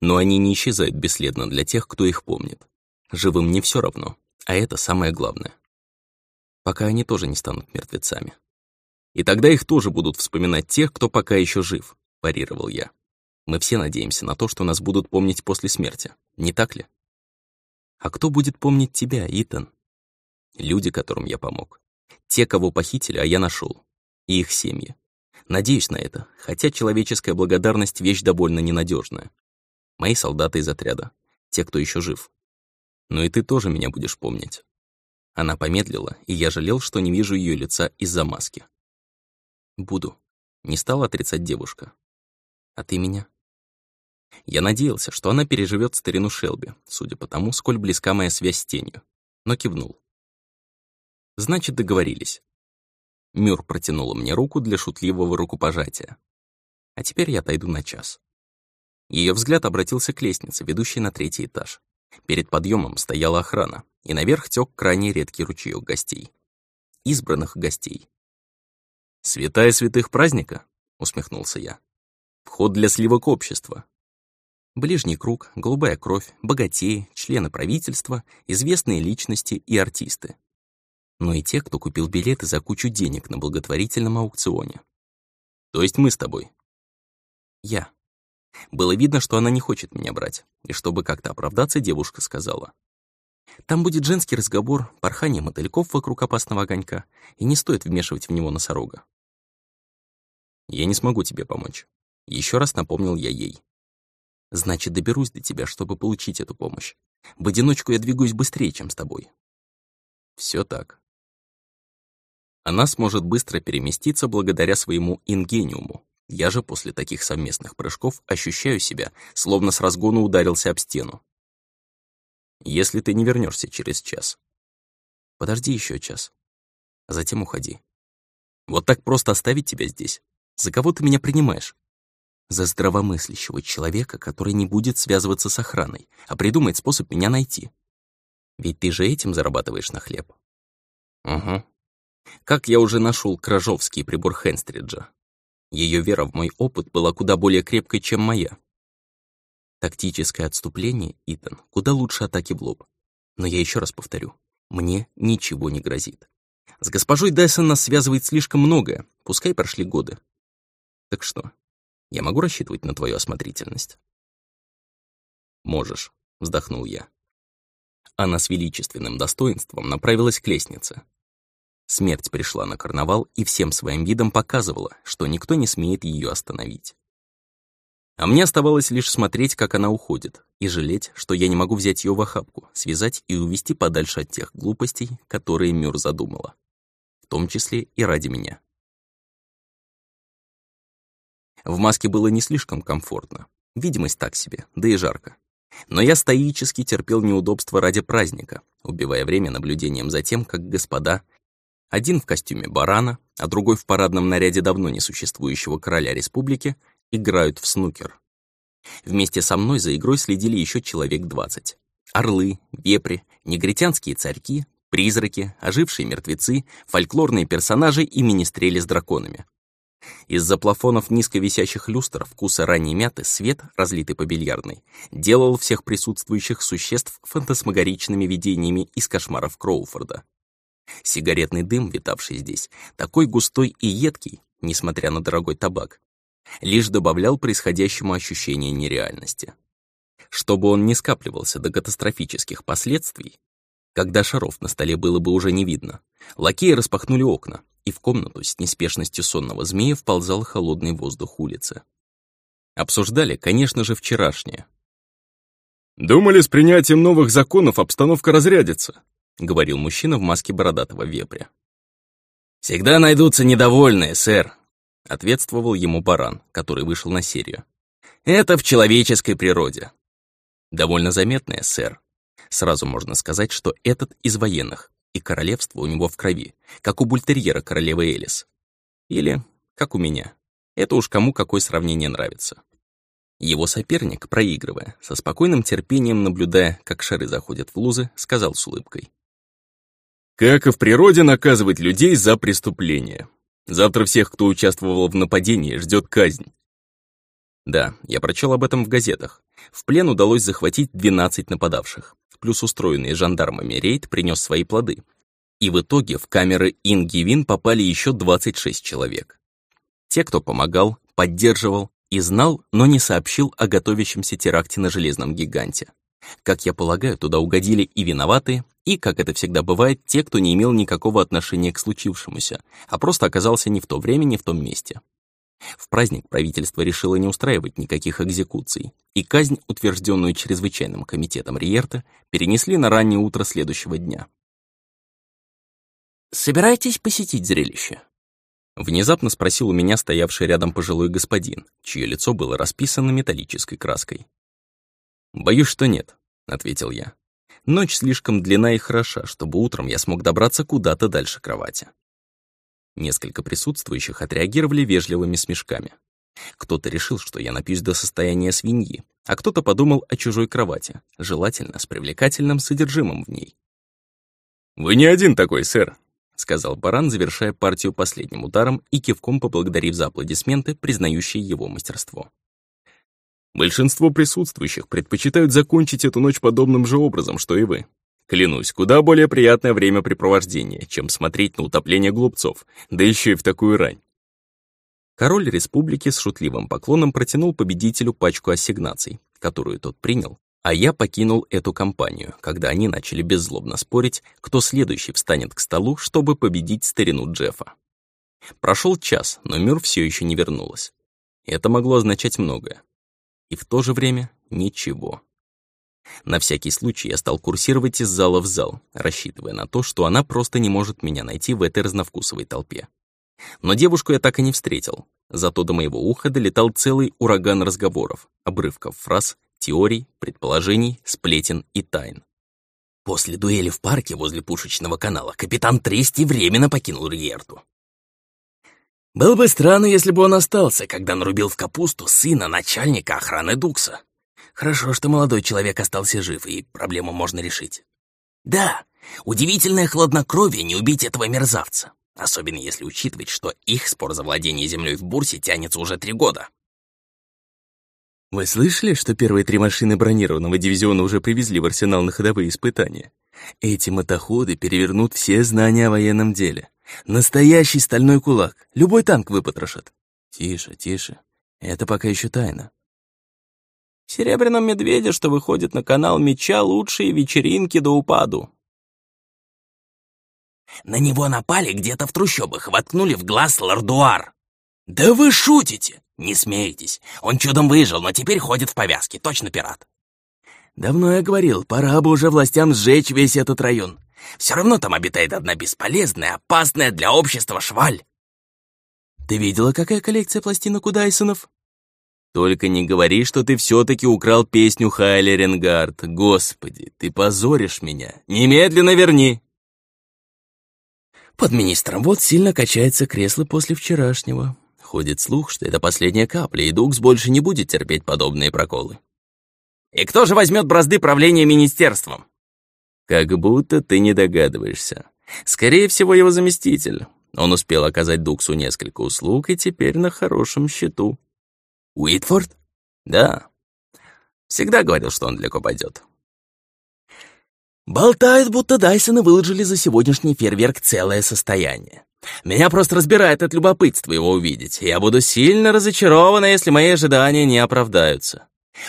Но они не исчезают бесследно для тех, кто их помнит. Живым не все равно, а это самое главное. Пока они тоже не станут мертвецами. И тогда их тоже будут вспоминать тех, кто пока еще жив, парировал я. Мы все надеемся на то, что нас будут помнить после смерти, не так ли? А кто будет помнить тебя, Итан? Люди, которым я помог. Те, кого похитили, а я нашел. И их семьи. Надеюсь на это, хотя человеческая благодарность — вещь довольно ненадежная. Мои солдаты из отряда, те, кто еще жив. Но и ты тоже меня будешь помнить. Она помедлила, и я жалел, что не вижу ее лица из-за маски. «Буду», — не стала отрицать девушка. «А ты меня?» Я надеялся, что она переживет старину Шелби, судя по тому, сколь близка моя связь с тенью, но кивнул. «Значит, договорились». Мюр протянула мне руку для шутливого рукопожатия. «А теперь я отойду на час». Ее взгляд обратился к лестнице, ведущей на третий этаж. Перед подъемом стояла охрана, и наверх тек крайне редкий ручеек гостей. Избранных гостей. «Святая святых праздника?» — усмехнулся я. «Вход для сливок общества. Ближний круг, голубая кровь, богатеи, члены правительства, известные личности и артисты. Но и те, кто купил билеты за кучу денег на благотворительном аукционе. То есть мы с тобой. Я. Было видно, что она не хочет меня брать, и чтобы как-то оправдаться, девушка сказала. Там будет женский разговор, порхание мотыльков вокруг опасного огонька, и не стоит вмешивать в него носорога. Я не смогу тебе помочь. Еще раз напомнил я ей. Значит, доберусь до тебя, чтобы получить эту помощь. В одиночку я двигаюсь быстрее, чем с тобой. Все так. Она сможет быстро переместиться благодаря своему ингениуму, я же после таких совместных прыжков ощущаю себя, словно с разгону ударился об стену. Если ты не вернешься через час. Подожди еще час. А затем уходи. Вот так просто оставить тебя здесь? За кого ты меня принимаешь? За здравомыслящего человека, который не будет связываться с охраной, а придумает способ меня найти. Ведь ты же этим зарабатываешь на хлеб. Угу. Как я уже нашел кражовский прибор Хенстриджа. Ее вера в мой опыт была куда более крепкой, чем моя. Тактическое отступление, Итан, куда лучше атаки в лоб. Но я еще раз повторю, мне ничего не грозит. С госпожой Дайсон нас связывает слишком многое, пускай прошли годы. Так что, я могу рассчитывать на твою осмотрительность? Можешь, вздохнул я. Она с величественным достоинством направилась к лестнице, Смерть пришла на карнавал и всем своим видом показывала, что никто не смеет ее остановить. А мне оставалось лишь смотреть, как она уходит, и жалеть, что я не могу взять ее в охапку, связать и увести подальше от тех глупостей, которые Мюр задумала. В том числе и ради меня. В маске было не слишком комфортно. Видимость так себе, да и жарко. Но я стоически терпел неудобства ради праздника, убивая время наблюдением за тем, как господа один в костюме барана, а другой в парадном наряде давно несуществующего короля республики, играют в снукер. Вместе со мной за игрой следили еще человек двадцать. Орлы, вепри, негритянские царьки, призраки, ожившие мертвецы, фольклорные персонажи и министрели с драконами. Из-за плафонов низко висящих люстр вкуса ранней мяты свет, разлитый по бильярдной, делал всех присутствующих существ фантасмагоричными видениями из кошмаров Кроуфорда. Сигаретный дым, витавший здесь, такой густой и едкий, несмотря на дорогой табак, лишь добавлял происходящему ощущение нереальности. Чтобы он не скапливался до катастрофических последствий, когда шаров на столе было бы уже не видно, лакеи распахнули окна, и в комнату с неспешностью сонного змея вползал холодный воздух улицы. Обсуждали, конечно же, вчерашнее. «Думали, с принятием новых законов обстановка разрядится», — говорил мужчина в маске бородатого вепря. «Всегда найдутся недовольные, сэр», — ответствовал ему баран, который вышел на серию. «Это в человеческой природе». «Довольно заметное, сэр. Сразу можно сказать, что этот из военных, и королевство у него в крови, как у бультерьера королевы Элис. Или как у меня. Это уж кому какое сравнение нравится». Его соперник, проигрывая, со спокойным терпением наблюдая, как шары заходят в лузы, сказал с улыбкой. Как и в природе наказывать людей за преступления. Завтра всех, кто участвовал в нападении, ждет казнь. Да, я прочел об этом в газетах. В плен удалось захватить 12 нападавших. Плюс устроенный жандармами рейд принес свои плоды. И в итоге в камеры Ингивин попали еще 26 человек. Те, кто помогал, поддерживал и знал, но не сообщил о готовящемся теракте на Железном гиганте. Как я полагаю, туда угодили и виноватые, и, как это всегда бывает, те, кто не имел никакого отношения к случившемуся, а просто оказался не в то время, не в том месте. В праздник правительство решило не устраивать никаких экзекуций, и казнь, утвержденную чрезвычайным комитетом Риерта, перенесли на раннее утро следующего дня. «Собираетесь посетить зрелище?» Внезапно спросил у меня стоявший рядом пожилой господин, чье лицо было расписано металлической краской. «Боюсь, что нет», — ответил я. «Ночь слишком длинна и хороша, чтобы утром я смог добраться куда-то дальше кровати». Несколько присутствующих отреагировали вежливыми смешками. Кто-то решил, что я напьюсь до состояния свиньи, а кто-то подумал о чужой кровати, желательно с привлекательным содержимым в ней. «Вы не один такой, сэр», — сказал баран, завершая партию последним ударом и кивком поблагодарив за аплодисменты, признающие его мастерство. Большинство присутствующих предпочитают закончить эту ночь подобным же образом, что и вы. Клянусь, куда более приятное времяпрепровождение, чем смотреть на утопление глупцов, да еще и в такую рань. Король республики с шутливым поклоном протянул победителю пачку ассигнаций, которую тот принял, а я покинул эту компанию, когда они начали беззлобно спорить, кто следующий встанет к столу, чтобы победить старину Джеффа. Прошел час, но Мюр все еще не вернулась. Это могло означать многое и в то же время ничего. На всякий случай я стал курсировать из зала в зал, рассчитывая на то, что она просто не может меня найти в этой разновкусовой толпе. Но девушку я так и не встретил, зато до моего уха долетал целый ураган разговоров, обрывков фраз, теорий, предположений, сплетен и тайн. После дуэли в парке возле пушечного канала капитан Трести временно покинул Риерту. Было бы странно, если бы он остался, когда нарубил в капусту сына начальника охраны Дукса. Хорошо, что молодой человек остался жив, и проблему можно решить. Да, удивительное хладнокровие не убить этого мерзавца, особенно если учитывать, что их спор за владение землей в Бурсе тянется уже три года. Вы слышали, что первые три машины бронированного дивизиона уже привезли в арсенал на ходовые испытания? Эти мотоходы перевернут все знания о военном деле. Настоящий стальной кулак. Любой танк выпотрошат. Тише, тише. Это пока еще тайна. В «Серебряном медведе», что выходит на канал Меча, лучшие вечеринки до упаду. На него напали где-то в трущобах, воткнули в глаз лардуар. «Да вы шутите!» «Не смейтесь. Он чудом выжил, но теперь ходит в повязке. Точно пират». «Давно я говорил, пора бы уже властям сжечь весь этот район. Все равно там обитает одна бесполезная, опасная для общества шваль. Ты видела, какая коллекция пластинок у Дайсонов? Только не говори, что ты все-таки украл песню Хайли Ренгард. Господи, ты позоришь меня. Немедленно верни. Под министром вот сильно качается кресло после вчерашнего. Ходит слух, что это последняя капля, и Дукс больше не будет терпеть подобные проколы. И кто же возьмет бразды правления министерством? Как будто ты не догадываешься. Скорее всего, его заместитель. Он успел оказать Дуксу несколько услуг и теперь на хорошем счету. Уитфорд? Да. Всегда говорил, что он далеко пойдет. Болтают, будто Дайсона выложили за сегодняшний фейерверк целое состояние. Меня просто разбирает от любопытства его увидеть. Я буду сильно разочарована, если мои ожидания не оправдаются.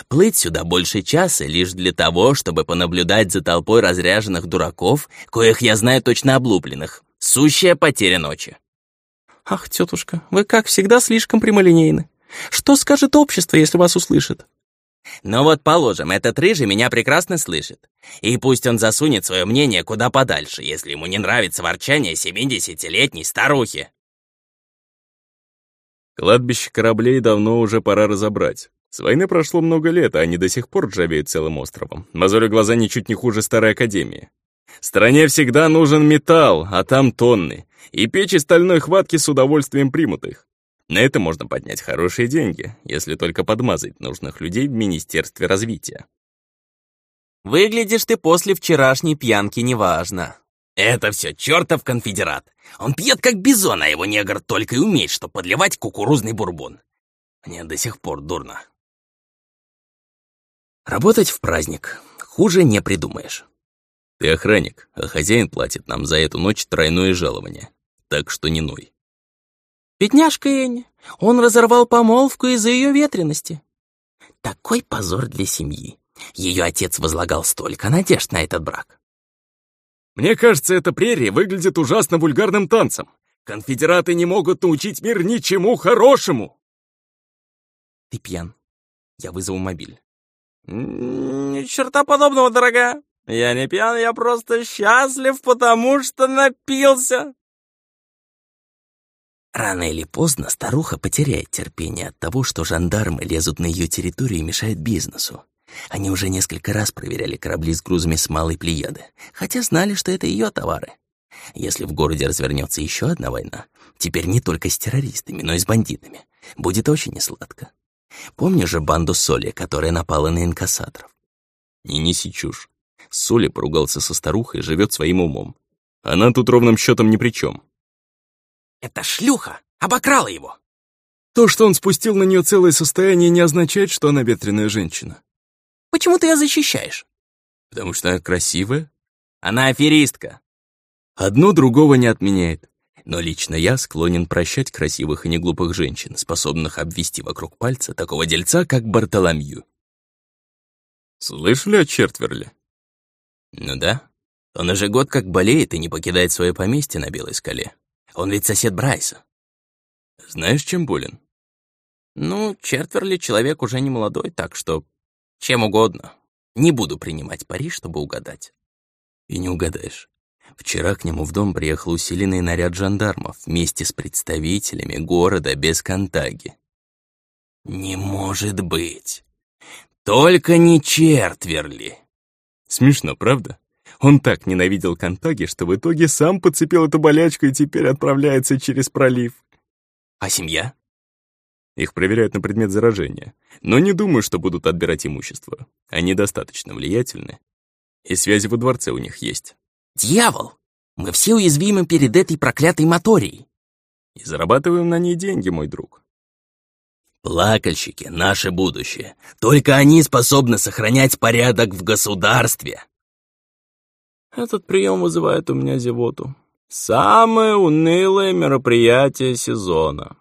Плыть сюда больше часа лишь для того, чтобы понаблюдать за толпой разряженных дураков, коих я знаю точно облупленных. Сущая потеря ночи. Ах, тетушка, вы, как всегда, слишком прямолинейны. Что скажет общество, если вас услышит? Ну вот, положим, этот рыжий меня прекрасно слышит. И пусть он засунет свое мнение куда подальше, если ему не нравится ворчание семидесятилетней старухи. Кладбище кораблей давно уже пора разобрать. С войны прошло много лет, а они до сих пор ржавеют целым островом. Мозоли глаза ничуть не хуже старой академии. Стране всегда нужен металл, а там тонны. И печи стальной хватки с удовольствием примут их. На это можно поднять хорошие деньги, если только подмазать нужных людей в Министерстве развития. «Выглядишь ты после вчерашней пьянки неважно», Это все чертов конфедерат. Он пьет как бизон, а его негр только и умеет, что подливать кукурузный бурбон. Мне до сих пор дурно. Работать в праздник. Хуже не придумаешь. Ты охранник, а хозяин платит нам за эту ночь тройное жалование. Так что не ной. Бедняжка Энни. Он разорвал помолвку из-за ее ветрености. Такой позор для семьи. Ее отец возлагал столько надежд на этот брак. Мне кажется, эта прерия выглядит ужасно вульгарным танцем. Конфедераты не могут научить мир ничему хорошему. Ты пьян. Я вызову мобиль. Черта подобного, дорогая. Я не пьян, я просто счастлив, потому что напился. Рано или поздно старуха потеряет терпение от того, что жандармы лезут на ее территорию и мешают бизнесу. Они уже несколько раз проверяли корабли с грузами с малой плеяды, хотя знали, что это ее товары. Если в городе развернется еще одна война, теперь не только с террористами, но и с бандитами, будет очень несладко. Помнишь же банду Соли, которая напала на инкассаторов? Не неси чушь. Соли поругался со старухой, живет своим умом. Она тут ровным счетом ни при чем. «Это шлюха! Обокрала его!» То, что он спустил на нее целое состояние, не означает, что она ветреная женщина. Почему ты ее защищаешь? Потому что она красивая. Она аферистка. Одно другого не отменяет. Но лично я склонен прощать красивых и неглупых женщин, способных обвести вокруг пальца такого дельца, как Бартоломью. Слышали о Чертверле? Ну да. Он уже год как болеет и не покидает свое поместье на Белой скале. Он ведь сосед Брайса. Знаешь, чем болен? Ну, Чертверли человек уже не молодой, так что чем угодно. Не буду принимать пари, чтобы угадать. И не угадаешь. Вчера к нему в дом приехал усиленный наряд жандармов вместе с представителями города без контаги. Не может быть. Только не Чертверли. Смешно, правда? Он так ненавидел Контаги, что в итоге сам подцепил эту болячку и теперь отправляется через пролив. А семья? Их проверяют на предмет заражения, но не думаю, что будут отбирать имущество. Они достаточно влиятельны, и связи во дворце у них есть. Дьявол! Мы все уязвимы перед этой проклятой моторией. И зарабатываем на ней деньги, мой друг. Плакальщики — наше будущее. Только они способны сохранять порядок в государстве. Этот прием вызывает у меня зевоту. Самое унылое мероприятие сезона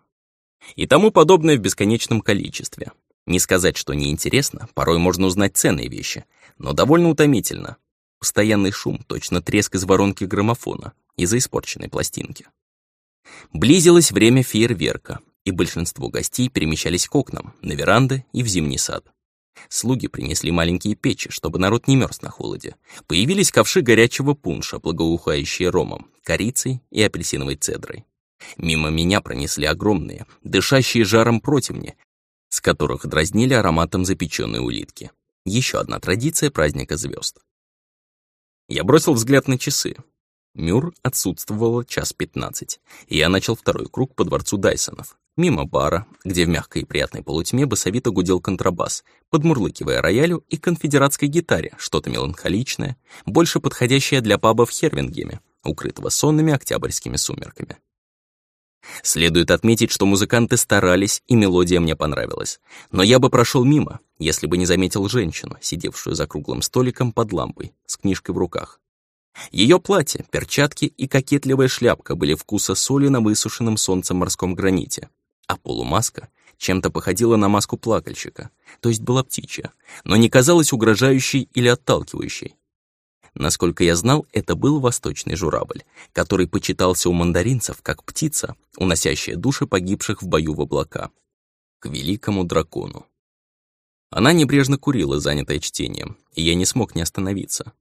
и тому подобное в бесконечном количестве. Не сказать, что неинтересно, порой можно узнать ценные вещи, но довольно утомительно. Постоянный шум, точно треск из воронки граммофона из-за испорченной пластинки. Близилось время фейерверка, и большинство гостей перемещались к окнам, на веранды и в зимний сад. Слуги принесли маленькие печи, чтобы народ не мерз на холоде. Появились ковши горячего пунша, благоухающие ромом, корицей и апельсиновой цедрой. Мимо меня пронесли огромные, дышащие жаром противни, с которых дразнили ароматом запеченной улитки. Еще одна традиция праздника звезд. Я бросил взгляд на часы. Мюр отсутствовало час пятнадцать, я начал второй круг по дворцу Дайсонов, мимо бара, где в мягкой и приятной полутьме басовито гудел контрабас, подмурлыкивая роялю и конфедератской гитаре, что-то меланхоличное, больше подходящее для паба в Хервингеме, укрытого сонными октябрьскими сумерками. Следует отметить, что музыканты старались, и мелодия мне понравилась. Но я бы прошел мимо, если бы не заметил женщину, сидевшую за круглым столиком под лампой, с книжкой в руках. Ее платье, перчатки и кокетливая шляпка были вкуса соли на высушенном солнцем морском граните, а полумаска чем-то походила на маску плакальщика, то есть была птичья, но не казалась угрожающей или отталкивающей. Насколько я знал, это был восточный журавль, который почитался у мандаринцев как птица, уносящая души погибших в бою в облака. К великому дракону. Она небрежно курила, занятая чтением, и я не смог не остановиться.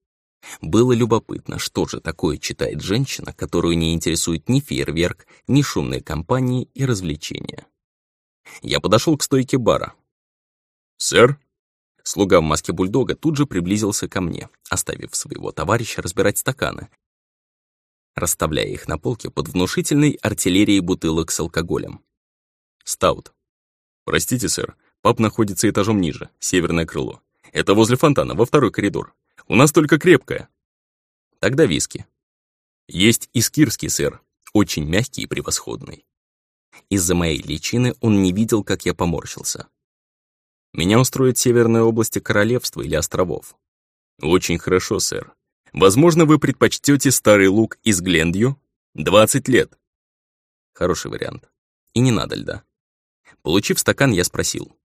Было любопытно, что же такое читает женщина, которую не интересует ни фейерверк, ни шумные компании и развлечения. Я подошел к стойке бара. «Сэр?» Слуга в маске бульдога тут же приблизился ко мне, оставив своего товарища разбирать стаканы, расставляя их на полке под внушительной артиллерией бутылок с алкоголем. «Стаут». «Простите, сэр, паб находится этажом ниже, северное крыло. Это возле фонтана, во второй коридор. У нас только крепкое». «Тогда виски». Есть искирский сыр, очень мягкий и превосходный. Из-за моей личины он не видел, как я поморщился. Меня устроит северная область королевства или островов. Очень хорошо, сэр. Возможно, вы предпочтете старый лук из Глендью? 20 лет. Хороший вариант. И не надо льда. Получив стакан, я спросил.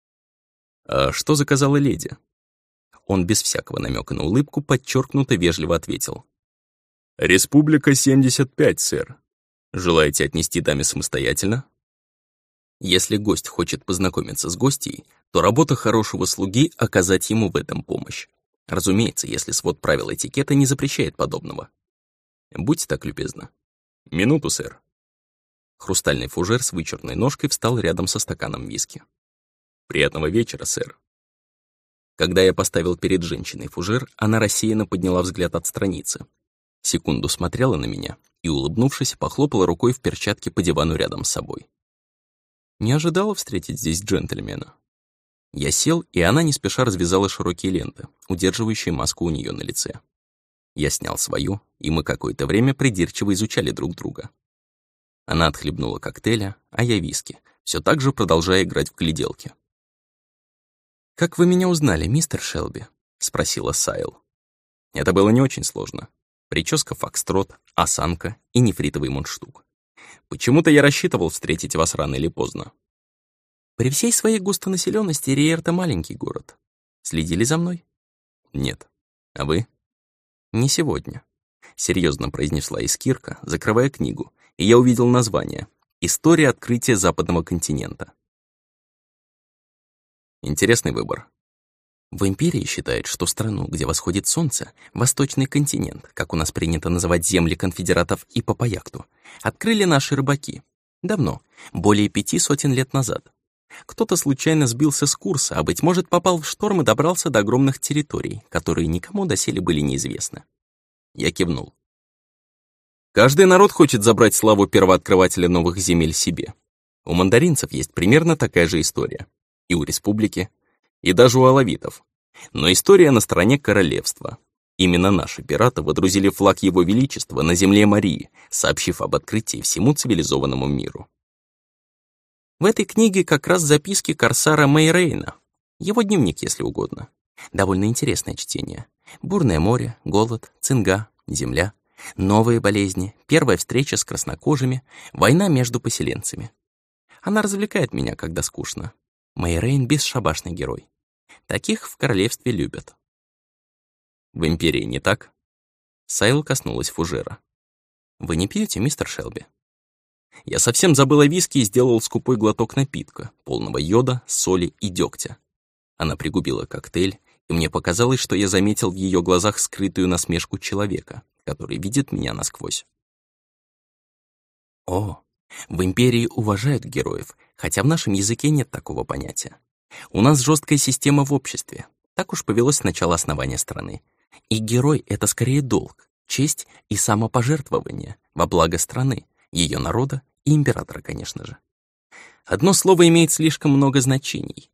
«А что заказала леди?» Он без всякого намека на улыбку подчеркнуто вежливо ответил. «Республика 75, сэр. Желаете отнести даме самостоятельно?» Если гость хочет познакомиться с гостьей, то работа хорошего слуги — оказать ему в этом помощь. Разумеется, если свод правил этикета не запрещает подобного. Будьте так любезны. Минуту, сэр. Хрустальный фужер с вычурной ножкой встал рядом со стаканом виски. «Приятного вечера, сэр». Когда я поставил перед женщиной фужер, она рассеянно подняла взгляд от страницы. Секунду смотрела на меня и, улыбнувшись, похлопала рукой в перчатке по дивану рядом с собой. Не ожидала встретить здесь джентльмена. Я сел, и она не спеша развязала широкие ленты, удерживающие маску у нее на лице. Я снял свою, и мы какое-то время придирчиво изучали друг друга. Она отхлебнула коктейля, а я виски, все так же продолжая играть в гляделки. «Как вы меня узнали, мистер Шелби?» — спросила Сайл. Это было не очень сложно. Прическа фокстрот, осанка и нефритовый мундштук. Почему-то я рассчитывал встретить вас рано или поздно. При всей своей густонаселенности Риерта маленький город. Следили за мной? Нет. А вы? Не сегодня. Серьезно произнесла Искирка, закрывая книгу, и я увидел название «История открытия западного континента». Интересный выбор. В империи считают, что страну, где восходит солнце, восточный континент, как у нас принято называть земли конфедератов и по паякту, открыли наши рыбаки. Давно, более пяти сотен лет назад. Кто-то случайно сбился с курса, а, быть может, попал в шторм и добрался до огромных территорий, которые никому доселе были неизвестны. Я кивнул. Каждый народ хочет забрать славу первооткрывателя новых земель себе. У мандаринцев есть примерно такая же история. И у республики, и даже у алавитов. Но история на стороне королевства. Именно наши пираты водрузили флаг Его Величества на земле Марии, сообщив об открытии всему цивилизованному миру. В этой книге как раз записки корсара Мейрейна. Его дневник, если угодно. Довольно интересное чтение. Бурное море, голод, цинга, земля, новые болезни, первая встреча с краснокожими, война между поселенцами. Она развлекает меня, когда скучно. Мейрейн — бесшабашный герой. Таких в королевстве любят. В империи не так? Сайл коснулась фужера. Вы не пьете, мистер Шелби? Я совсем забыл о виске и сделал скупой глоток напитка, полного йода, соли и дегтя. Она пригубила коктейль, и мне показалось, что я заметил в ее глазах скрытую насмешку человека, который видит меня насквозь. О, в империи уважают героев, хотя в нашем языке нет такого понятия. У нас жесткая система в обществе. Так уж повелось с начала основания страны. И герой — это скорее долг, честь и самопожертвование во благо страны, ее народа и императора, конечно же. Одно слово имеет слишком много значений.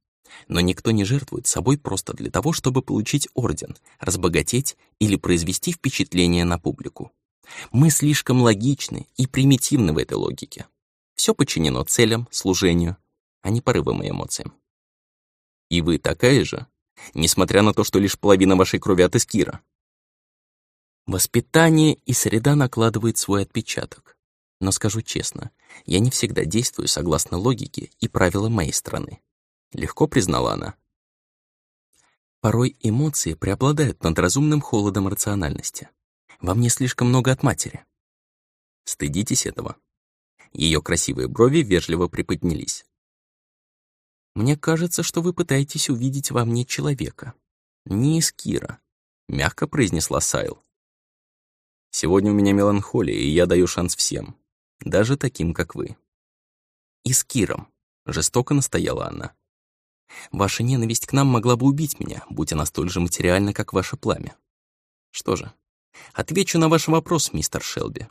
Но никто не жертвует собой просто для того, чтобы получить орден, разбогатеть или произвести впечатление на публику. Мы слишком логичны и примитивны в этой логике. Все подчинено целям, служению, а не порывам и эмоциям. И вы такая же, несмотря на то, что лишь половина вашей крови от эскира. Воспитание и среда накладывают свой отпечаток. Но скажу честно, я не всегда действую согласно логике и правилам моей страны. Легко признала она. Порой эмоции преобладают над разумным холодом рациональности. Во мне слишком много от матери. Стыдитесь этого. Ее красивые брови вежливо приподнялись. Мне кажется, что вы пытаетесь увидеть во мне человека. Не из Кира, мягко произнесла Сайл. Сегодня у меня меланхолия, и я даю шанс всем, даже таким, как вы. И с Киром, жестоко настояла она. Ваша ненависть к нам могла бы убить меня, будь она столь же материальна, как ваше пламя. Что же, отвечу на ваш вопрос, мистер Шелби.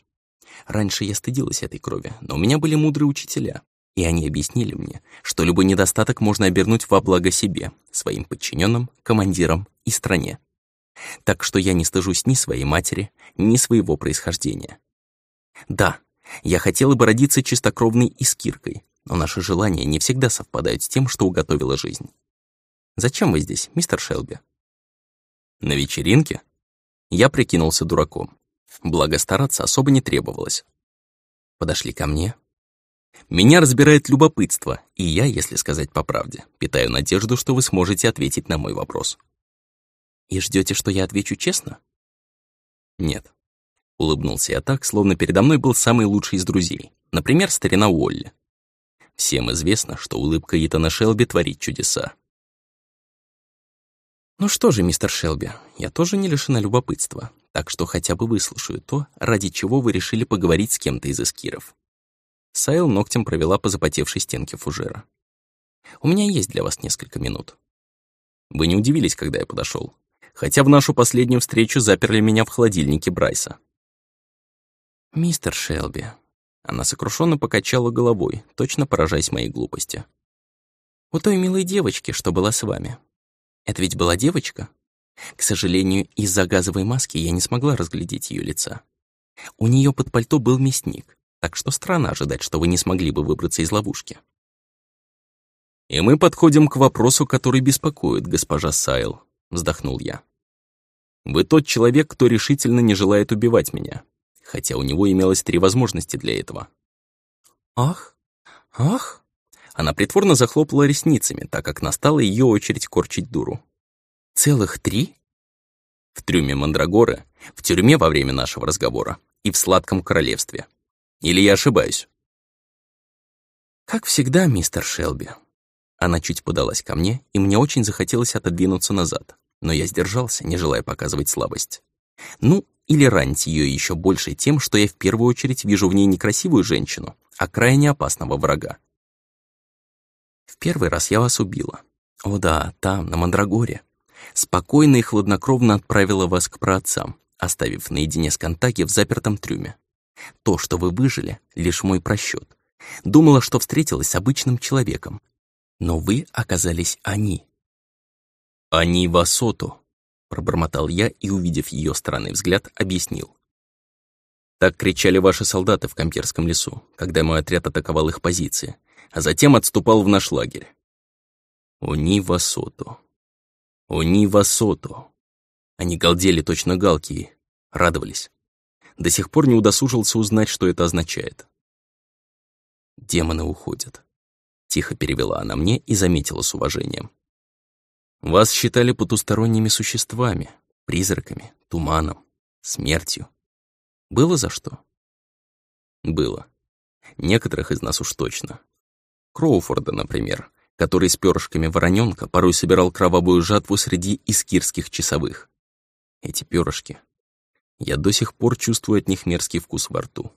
Раньше я стыдилась этой крови, но у меня были мудрые учителя, и они объяснили мне, что любой недостаток можно обернуть во благо себе, своим подчиненным, командирам и стране. Так что я не стыжусь ни своей матери, ни своего происхождения. Да, я хотела бы родиться чистокровной искиркой, но наши желания не всегда совпадают с тем, что уготовила жизнь. Зачем вы здесь, мистер Шелби? На вечеринке? Я прикинулся дураком. Благо стараться особо не требовалось. Подошли ко мне. Меня разбирает любопытство, и я, если сказать по правде, питаю надежду, что вы сможете ответить на мой вопрос. И ждете, что я отвечу честно? Нет. Улыбнулся я так, словно передо мной был самый лучший из друзей, например, старина Уолли. Всем известно, что улыбка Итана Шелби творит чудеса. Ну что же, мистер Шелби, я тоже не лишена любопытства, так что хотя бы выслушаю то, ради чего вы решили поговорить с кем-то из эскиров. Сайл ногтем провела по запотевшей стенке фужера. У меня есть для вас несколько минут. Вы не удивились, когда я подошел, хотя в нашу последнюю встречу заперли меня в холодильнике Брайса. «Мистер Шелби», она сокрушенно покачала головой, точно поражаясь моей глупости. «У той милой девочки, что была с вами. Это ведь была девочка? К сожалению, из-за газовой маски я не смогла разглядеть ее лица. У нее под пальто был мясник, так что странно ожидать, что вы не смогли бы выбраться из ловушки». «И мы подходим к вопросу, который беспокоит госпожа Сайл», — вздохнул я. «Вы тот человек, кто решительно не желает убивать меня, хотя у него имелось три возможности для этого». «Ах? Ах?» Она притворно захлопала ресницами, так как настала ее очередь корчить дуру. «Целых три?» В трюме Мандрагоры, в тюрьме во время нашего разговора и в Сладком Королевстве. Или я ошибаюсь? «Как всегда, мистер Шелби», она чуть подалась ко мне, и мне очень захотелось отодвинуться назад, но я сдержался, не желая показывать слабость. Ну, или ранить ее еще больше тем, что я в первую очередь вижу в ней не красивую женщину, а крайне опасного врага. В первый раз я вас убила. О да, там, на Мандрагоре. Спокойно и хладнокровно отправила вас к праотцам, оставив наедине с Контаги в запертом трюме. То, что вы выжили, — лишь мой просчет. Думала, что встретилась с обычным человеком, но вы оказались они. «Они Васоту», — пробормотал я и, увидев ее странный взгляд, объяснил. Так кричали ваши солдаты в Камперском лесу, когда мой отряд атаковал их позиции, а затем отступал в наш лагерь. «Они Васоту! Они Васоту!» Они галдели точно галки радовались. До сих пор не удосужился узнать, что это означает. Демоны уходят. Тихо перевела она мне и заметила с уважением. «Вас считали потусторонними существами, призраками, туманом, смертью. Было за что?» «Было. Некоторых из нас уж точно. Кроуфорда, например, который с перышками вороненка порой собирал кровавую жатву среди искирских часовых. Эти перышки. Я до сих пор чувствую от них мерзкий вкус во рту.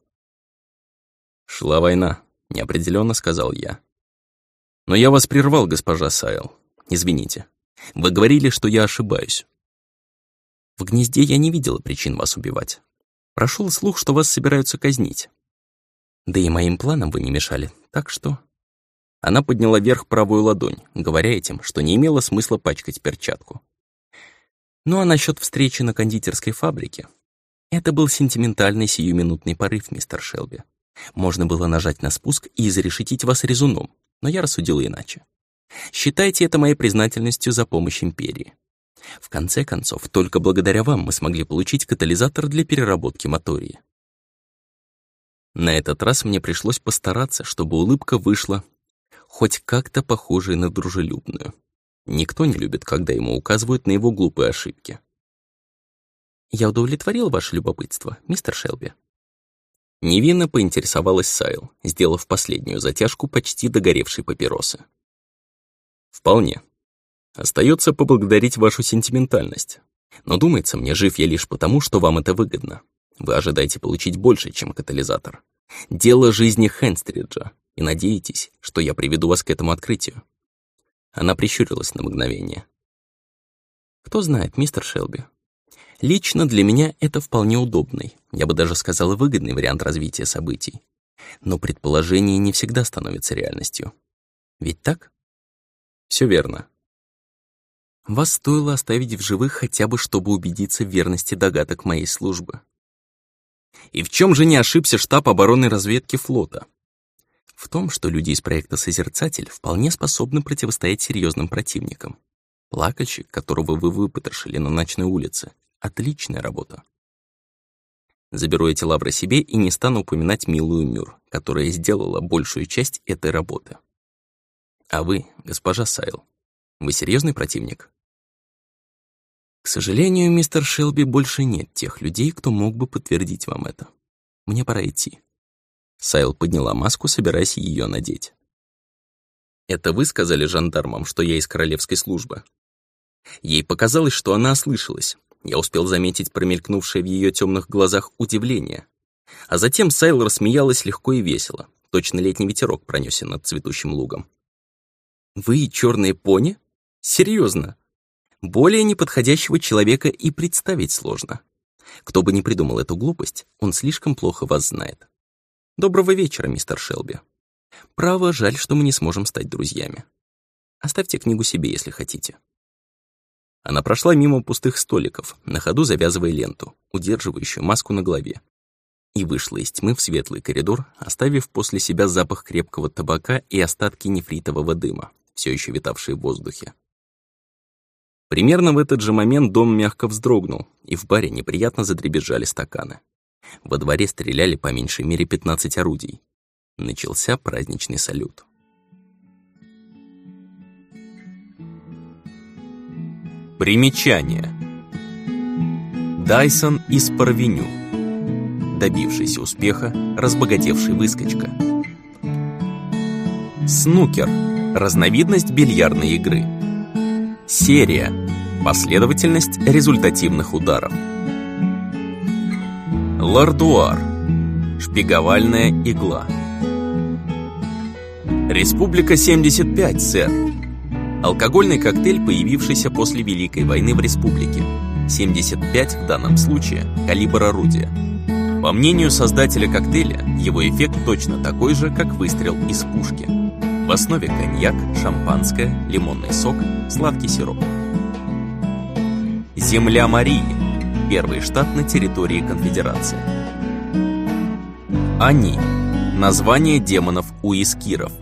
«Шла война», — неопределенно сказал я. Но я вас прервал, госпожа Сайл. Извините. Вы говорили, что я ошибаюсь. В гнезде я не видела причин вас убивать. Прошел слух, что вас собираются казнить. Да и моим планам вы не мешали, так что... Она подняла вверх правую ладонь, говоря этим, что не имело смысла пачкать перчатку. Ну а насчет встречи на кондитерской фабрике? Это был сентиментальный сиюминутный порыв, мистер Шелби. Можно было нажать на спуск и изрешетить вас резуном, но я рассудил иначе. Считайте это моей признательностью за помощь империи. В конце концов, только благодаря вам мы смогли получить катализатор для переработки мотории. На этот раз мне пришлось постараться, чтобы улыбка вышла хоть как-то похожей на дружелюбную. Никто не любит, когда ему указывают на его глупые ошибки. «Я удовлетворил ваше любопытство, мистер Шелби?» Невинно поинтересовалась Сайл, сделав последнюю затяжку почти догоревшей папиросы. «Вполне. Остается поблагодарить вашу сентиментальность. Но думается мне, жив я лишь потому, что вам это выгодно. Вы ожидаете получить больше, чем катализатор. Дело жизни Хенстриджа, и надеетесь, что я приведу вас к этому открытию». Она прищурилась на мгновение. «Кто знает, мистер Шелби, Лично для меня это вполне удобный, я бы даже сказал, выгодный вариант развития событий. Но предположение не всегда становится реальностью. Ведь так? Все верно. Вас стоило оставить в живых хотя бы, чтобы убедиться в верности догадок моей службы. И в чем же не ошибся штаб оборонной разведки флота? В том, что люди из проекта «Созерцатель» вполне способны противостоять серьезным противникам. Плакальщик, которого вы выпотрошили на ночной улице, отличная работа. Заберу эти лавры себе и не стану упоминать милую Мюр, которая сделала большую часть этой работы. А вы, госпожа Сайл, вы серьезный противник? К сожалению, мистер Шелби, больше нет тех людей, кто мог бы подтвердить вам это. Мне пора идти. Сайл подняла маску, собираясь ее надеть. «Это вы сказали жандармам, что я из королевской службы?» Ей показалось, что она ослышалась. Я успел заметить промелькнувшее в ее темных глазах удивление. А затем Сайл рассмеялась легко и весело. Точно летний ветерок пронесся над цветущим лугом. Вы черные пони? Серьезно? Более неподходящего человека и представить сложно. Кто бы ни придумал эту глупость, он слишком плохо вас знает. Доброго вечера, мистер Шелби. Право, жаль, что мы не сможем стать друзьями. Оставьте книгу себе, если хотите. Она прошла мимо пустых столиков, на ходу завязывая ленту, удерживающую маску на голове, и вышла из тьмы в светлый коридор, оставив после себя запах крепкого табака и остатки нефритового дыма все еще витавшие в воздухе. Примерно в этот же момент дом мягко вздрогнул, и в баре неприятно задребезжали стаканы. Во дворе стреляли по меньшей мере 15 орудий. Начался праздничный салют. Примечание. Дайсон из Парвеню. Добившийся успеха, разбогатевший выскочка. Снукер Разновидность бильярдной игры. Серия. Последовательность результативных ударов. Лардуар. Шпиговальная игла. Республика 75, сэр. Алкогольный коктейль, появившийся после Великой войны в республике. 75 в данном случае калибр орудия. По мнению создателя коктейля, его эффект точно такой же, как выстрел из пушки. В основе коньяк, шампанское, лимонный сок, сладкий сироп. Земля Марии. Первый штат на территории конфедерации. Они. Название демонов у искиров.